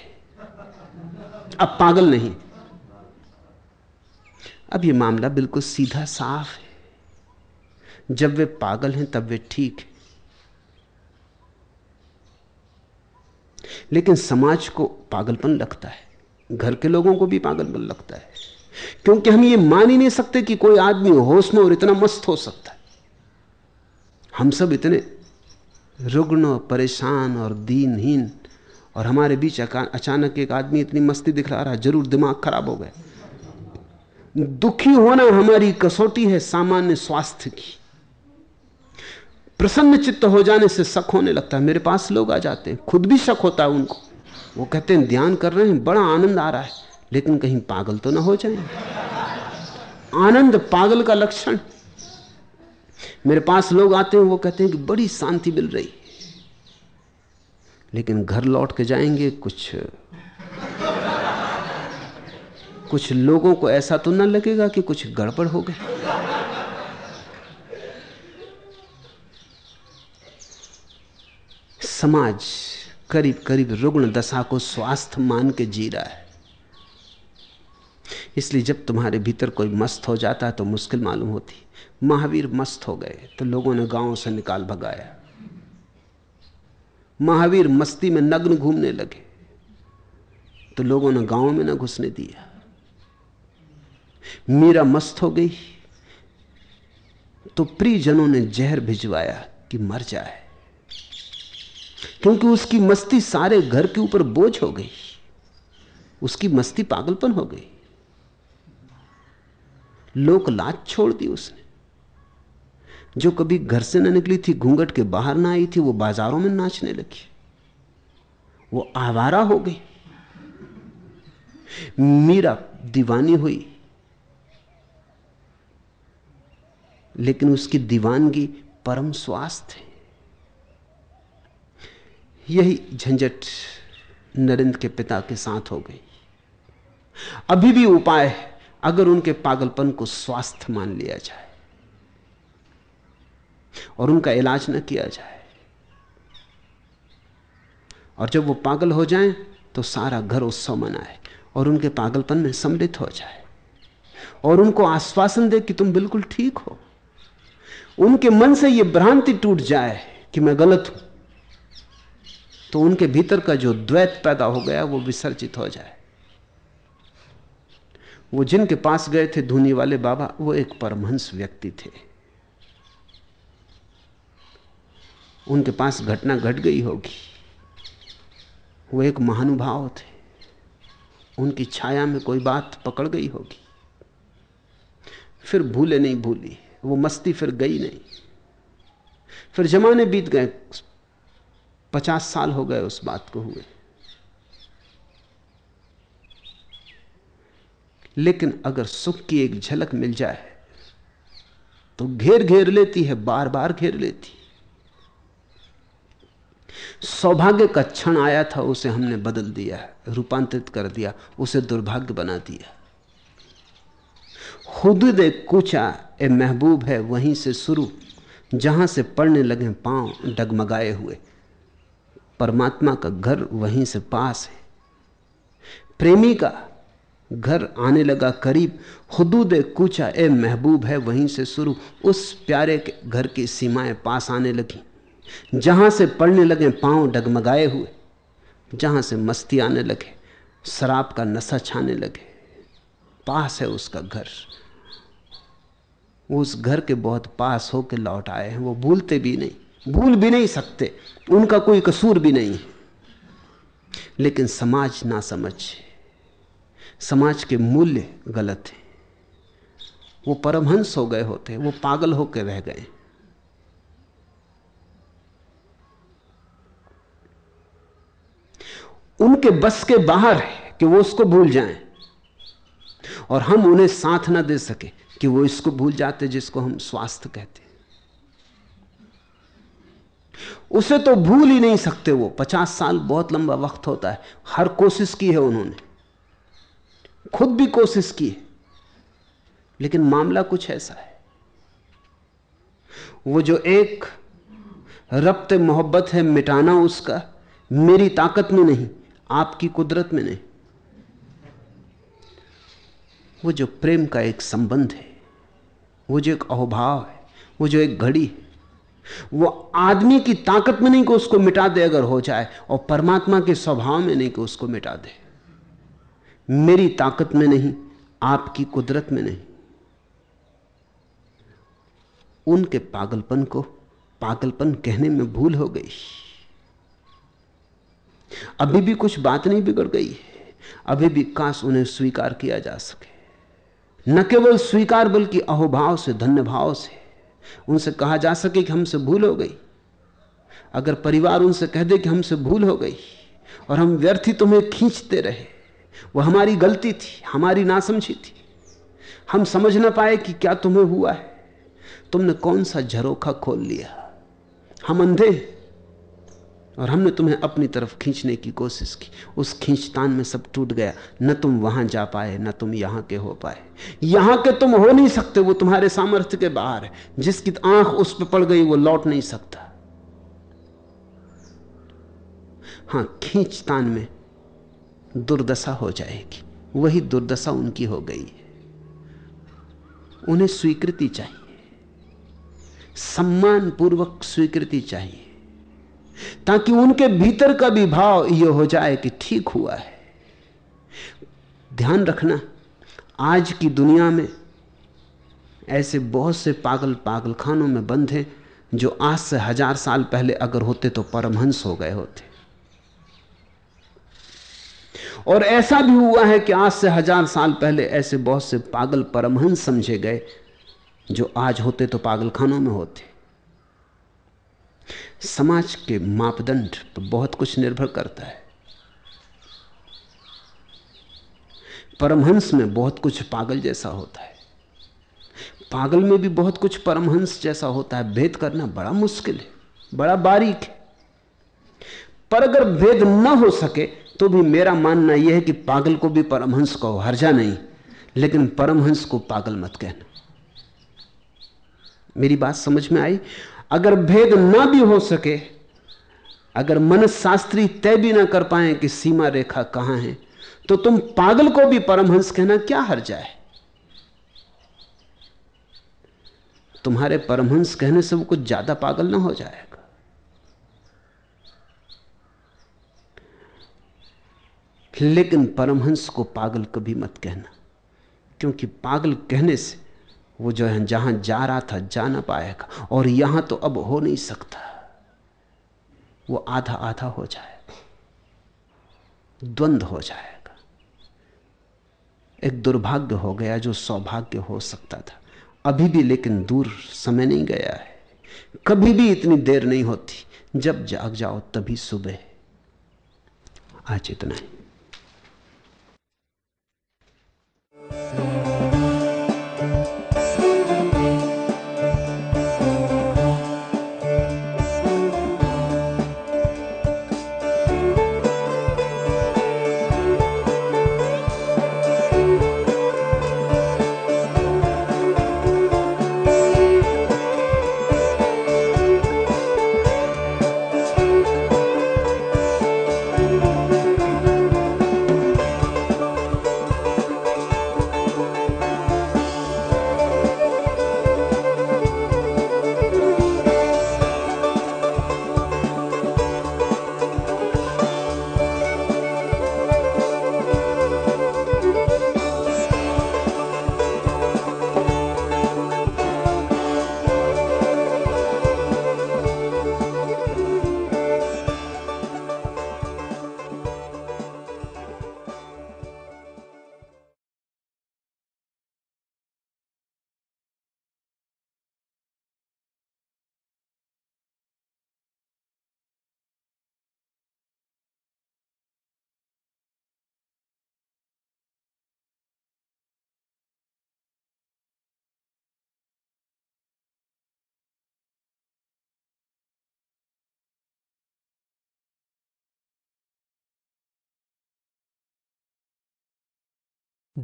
अब पागल नहीं। अब ये मामला बिल्कुल सीधा साफ़ है। जब वे पागल हैं, तब वे ठीक है। लेकिन समाज को पागलपन लगता है। घर के लोगों को भी पागलपन लगता है। क्योंकि हम ये मान ही नहीं सकते कि कोई आदमी होश में और इतना मस्त हो सकता है। हम सब इतने रुग्ण और परेशान और दीनहीन और हमारे बीच अचानक एक आदमी इतनी मस्ती दिखला रहा, ज़रूर दिमाग खराब हो गए दुखी होना हमारी कसौटी है सामान्य स्वास्थ्य की। प्रसन्न चित्त हो जाने से शक होने लगता है। मेरे पास लोग आ जाते हैं, खुद भी शक होता है उनको। वो कहते हैं, ध्यान कर रहे हैं, बड़ा आनंद आ रहा है, लेकिन कहीं पागल तो ना हो जाए। आनंद पागल का लक्षण। मेरे पास लोग आते हैं, वो कहते हैं कि बड़ी शांति मिल रही। लेकिन घर लौट के जाएँगे कुछ कुछ लोगों को ऐसा तो ना लगेगा कि कुछ गड़बड़ हो गई। समाज करीब करीब रुग्ण दशा को स्वास्थ्य मान के जी रहा है। इसलिए जब तुम्हारे भीतर कोई मस्त हो जाता है तो मुश्किल मालूम होती। महावीर मस्त हो गए तो लोगों ने गाँव से निकाल भगाया। महावीर मस्ती में नग्न घूमने लगे। तो लोगों ने गाँव में ना घुसने दिया। मीरा मस्त हो गई। तो प्रियजनों ने जहर भिजवाया कि मर जाए। क्योंकि उसकी मस्ती सारे घर के ऊपर बोझ हो गई। उसकी मस्ती पागलपन हो गई। लोक लाज छोड़ दी उसने। जो कभी घर से न निकली थी, घूंघट के बाहर ना आई थी, वो बाजारों में नाचने लगी। वो आवारा हो गई। मीरा दीवानी हुई। लेकिन उसकी दीवानगी परम स्वास्थ्य है। यही झंझट नरेंद्र के पिता के साथ हो गई। अभी भी उपाय है, अगर उनके पागलपन को स्वास्थ्य मान लिया जाए। और उनका इलाज न किया जाए। और जब वो पागल हो जाएँ तो सारा घर उत्सव मनाए और उनके पागलपन में सम्मिलित हो जाए। और उनको आश्वासन दे कि तुम बिल्कुल ठीक हो। उनके मन से यह भ्रांति टूट जाए कि मैं गलत हूँ तो उनके भीतर का जो द्वैत पैदा हो गया, वो विसर्जित हो जाए। वो जिनके पास गए थे धुनी वाले बाबा, वो एक परमहंस व्यक्ति थे। उनके पास घटना घट गट गई होगी। वो एक महानुभाव थे। उनकी छाया में कोई बात पकड़ गई होगी। फिर भूले नहीं भूली, वो मस्ती फिर गई नहीं। फिर जमाने बीत गए, पचास साल हो गए उस बात को हुए। लेकिन अगर सुख की एक झलक मिल जाए तो घेर घेर लेती है, बार बार घेर लेती। सौभाग्य का क्षण आया था, उसे हमने बदल दिया रूपांतरित कर दिया, उसे दुर्भाग्य बना दिया। खुद दे कुचा, ए महबूब है, वहीं से शुरू, जहाँ से पड़ने लगे पाँव डगमगाए हुए। परमात्मा का घर वहीं से पास है। प्रेमी का घर आने लगा करीब हदूद कूचा, ए महबूब है, वहीं से शुरू, उस प्यारे के घर की सीमाएँ पास आने लगी। जहाँ से पड़ने लगे पाँव डगमगाए हुए, जहाँ से मस्ती आने लगे, शराब का नशा छाने लगे, पास है उसका घर। उस घर के बहुत पास होकर लौट आए हैं। वो भूलते भी नहीं, भूल भी नहीं सकते। उनका कोई कसूर भी नहीं। लेकिन समाज ना समझ। समाज के मूल्य गलत है। वो परमहंस हो गए होते हैं वो पागल होकर रह गए। उनके बस के बाहर है कि वो उसको भूल जाएँ। और हम उन्हें साथ ना दे सके कि वो इसको भूल जाते जिसको हम स्वास्थ्य कहते। उसे तो भूल ही नहीं सकते वो। पचास साल बहुत लंबा वक्त होता है। हर कोशिश की है उन्होंने। खुद भी कोशिश की है। लेकिन मामला कुछ ऐसा है। वो जो एक रब्त मोहब्बत है मिटाना उसका, मेरी ताकत में नहीं। आपकी कुदरत में नहीं। वो जो प्रेम का एक संबंध है, वो जो एक अहोभाव है, वो जो एक घड़ी है, वो आदमी की ताकत में नहीं कि उसको मिटा दे अगर हो जाए और परमात्मा के स्वभाव में नहीं कि उसको मिटा दे। मेरी ताकत में नहीं, आपकी कुदरत में नहीं। उनके पागलपन को पागलपन कहने में भूल हो गई। अभी भी कुछ बात नहीं बिगड़ गई है। अभी भी काश उन्हें स्वीकार किया जा सके। न केवल स्वीकार, बल्कि अहोभाव से धन्य भाव से उनसे कहा जा सके कि हमसे भूल हो गई। अगर परिवार उनसे कह दे कि हमसे भूल हो गई और हम व्यर्थी तुम्हें खींचते रहे, वह हमारी गलती थी, हमारी नासमझी थी। हम समझ ना पाए कि क्या तुम्हें हुआ है। तुमने कौन सा झरोखा खोल लिया? हम अंधे और हमने तुम्हें अपनी तरफ़ खींचने की कोशिश की। उस खींचतान में सब टूट गया। न तुम वहाँ जा पाए, न तुम यहाँ के हो पाए। यहाँ के तुम हो नहीं सकते, वो तुम्हारे सामर्थ्य के बाहर है। जिसकी आँख उस पर पड़ गई, वो लौट नहीं सकता। हाँ, खींचतान में दुर्दशा हो जाएगी। वही दुर्दशा उनकी हो गई है। उन्हें स्वीकृति चाहिए। सम्मान पूर्वक स्वीकृति चाहिए। ताकि उनके भीतर का भी भाव यह हो जाए कि ठीक हुआ है। ध्यान रखना, आज की दुनिया में ऐसे बहुत से पागल पागलखानों में बंद हैं, जो आज से हज़ार साल पहले अगर होते तो परमहंस हो गए होते। और ऐसा भी हुआ है कि आज से हज़ार साल पहले ऐसे बहुत से पागल परमहंस समझे गए, जो आज होते तो पागलखानों में होते। समाज के मापदंड पर बहुत कुछ निर्भर करता है। परमहंस में बहुत कुछ पागल जैसा होता है। पागल में भी बहुत कुछ परमहंस जैसा होता है। भेद करना बड़ा मुश्किल है, बड़ा बारीक है। पर अगर भेद न हो सके तो भी मेरा मानना यह है कि पागल को भी परमहंस कहो हर्जा नहीं, लेकिन परमहंस को पागल मत कहना। मेरी बात समझ में आई? अगर भेद ना भी हो सके, अगर मनशास्त्री तय भी ना कर पाए कि सीमा रेखा कहाँ है तो तुम पागल को भी परमहंस कहना क्या हर जाए? तुम्हारे परमहंस कहने से वो कुछ ज़्यादा पागल ना हो जाएगा। लेकिन परमहंस को पागल कभी मत कहना, क्योंकि पागल कहने से वो जो है जहाँ जा रहा था, जा ना पाएगा। और यहाँ तो अब हो नहीं सकता। वो आधा आधा हो जाएगा। द्वंद हो जाएगा। एक दुर्भाग्य हो गया जो सौभाग्य हो सकता था। अभी भी लेकिन दूर समय नहीं गया है। कभी भी इतनी देर नहीं होती। जब जाग जाओ तभी सुबह। आज इतना ही।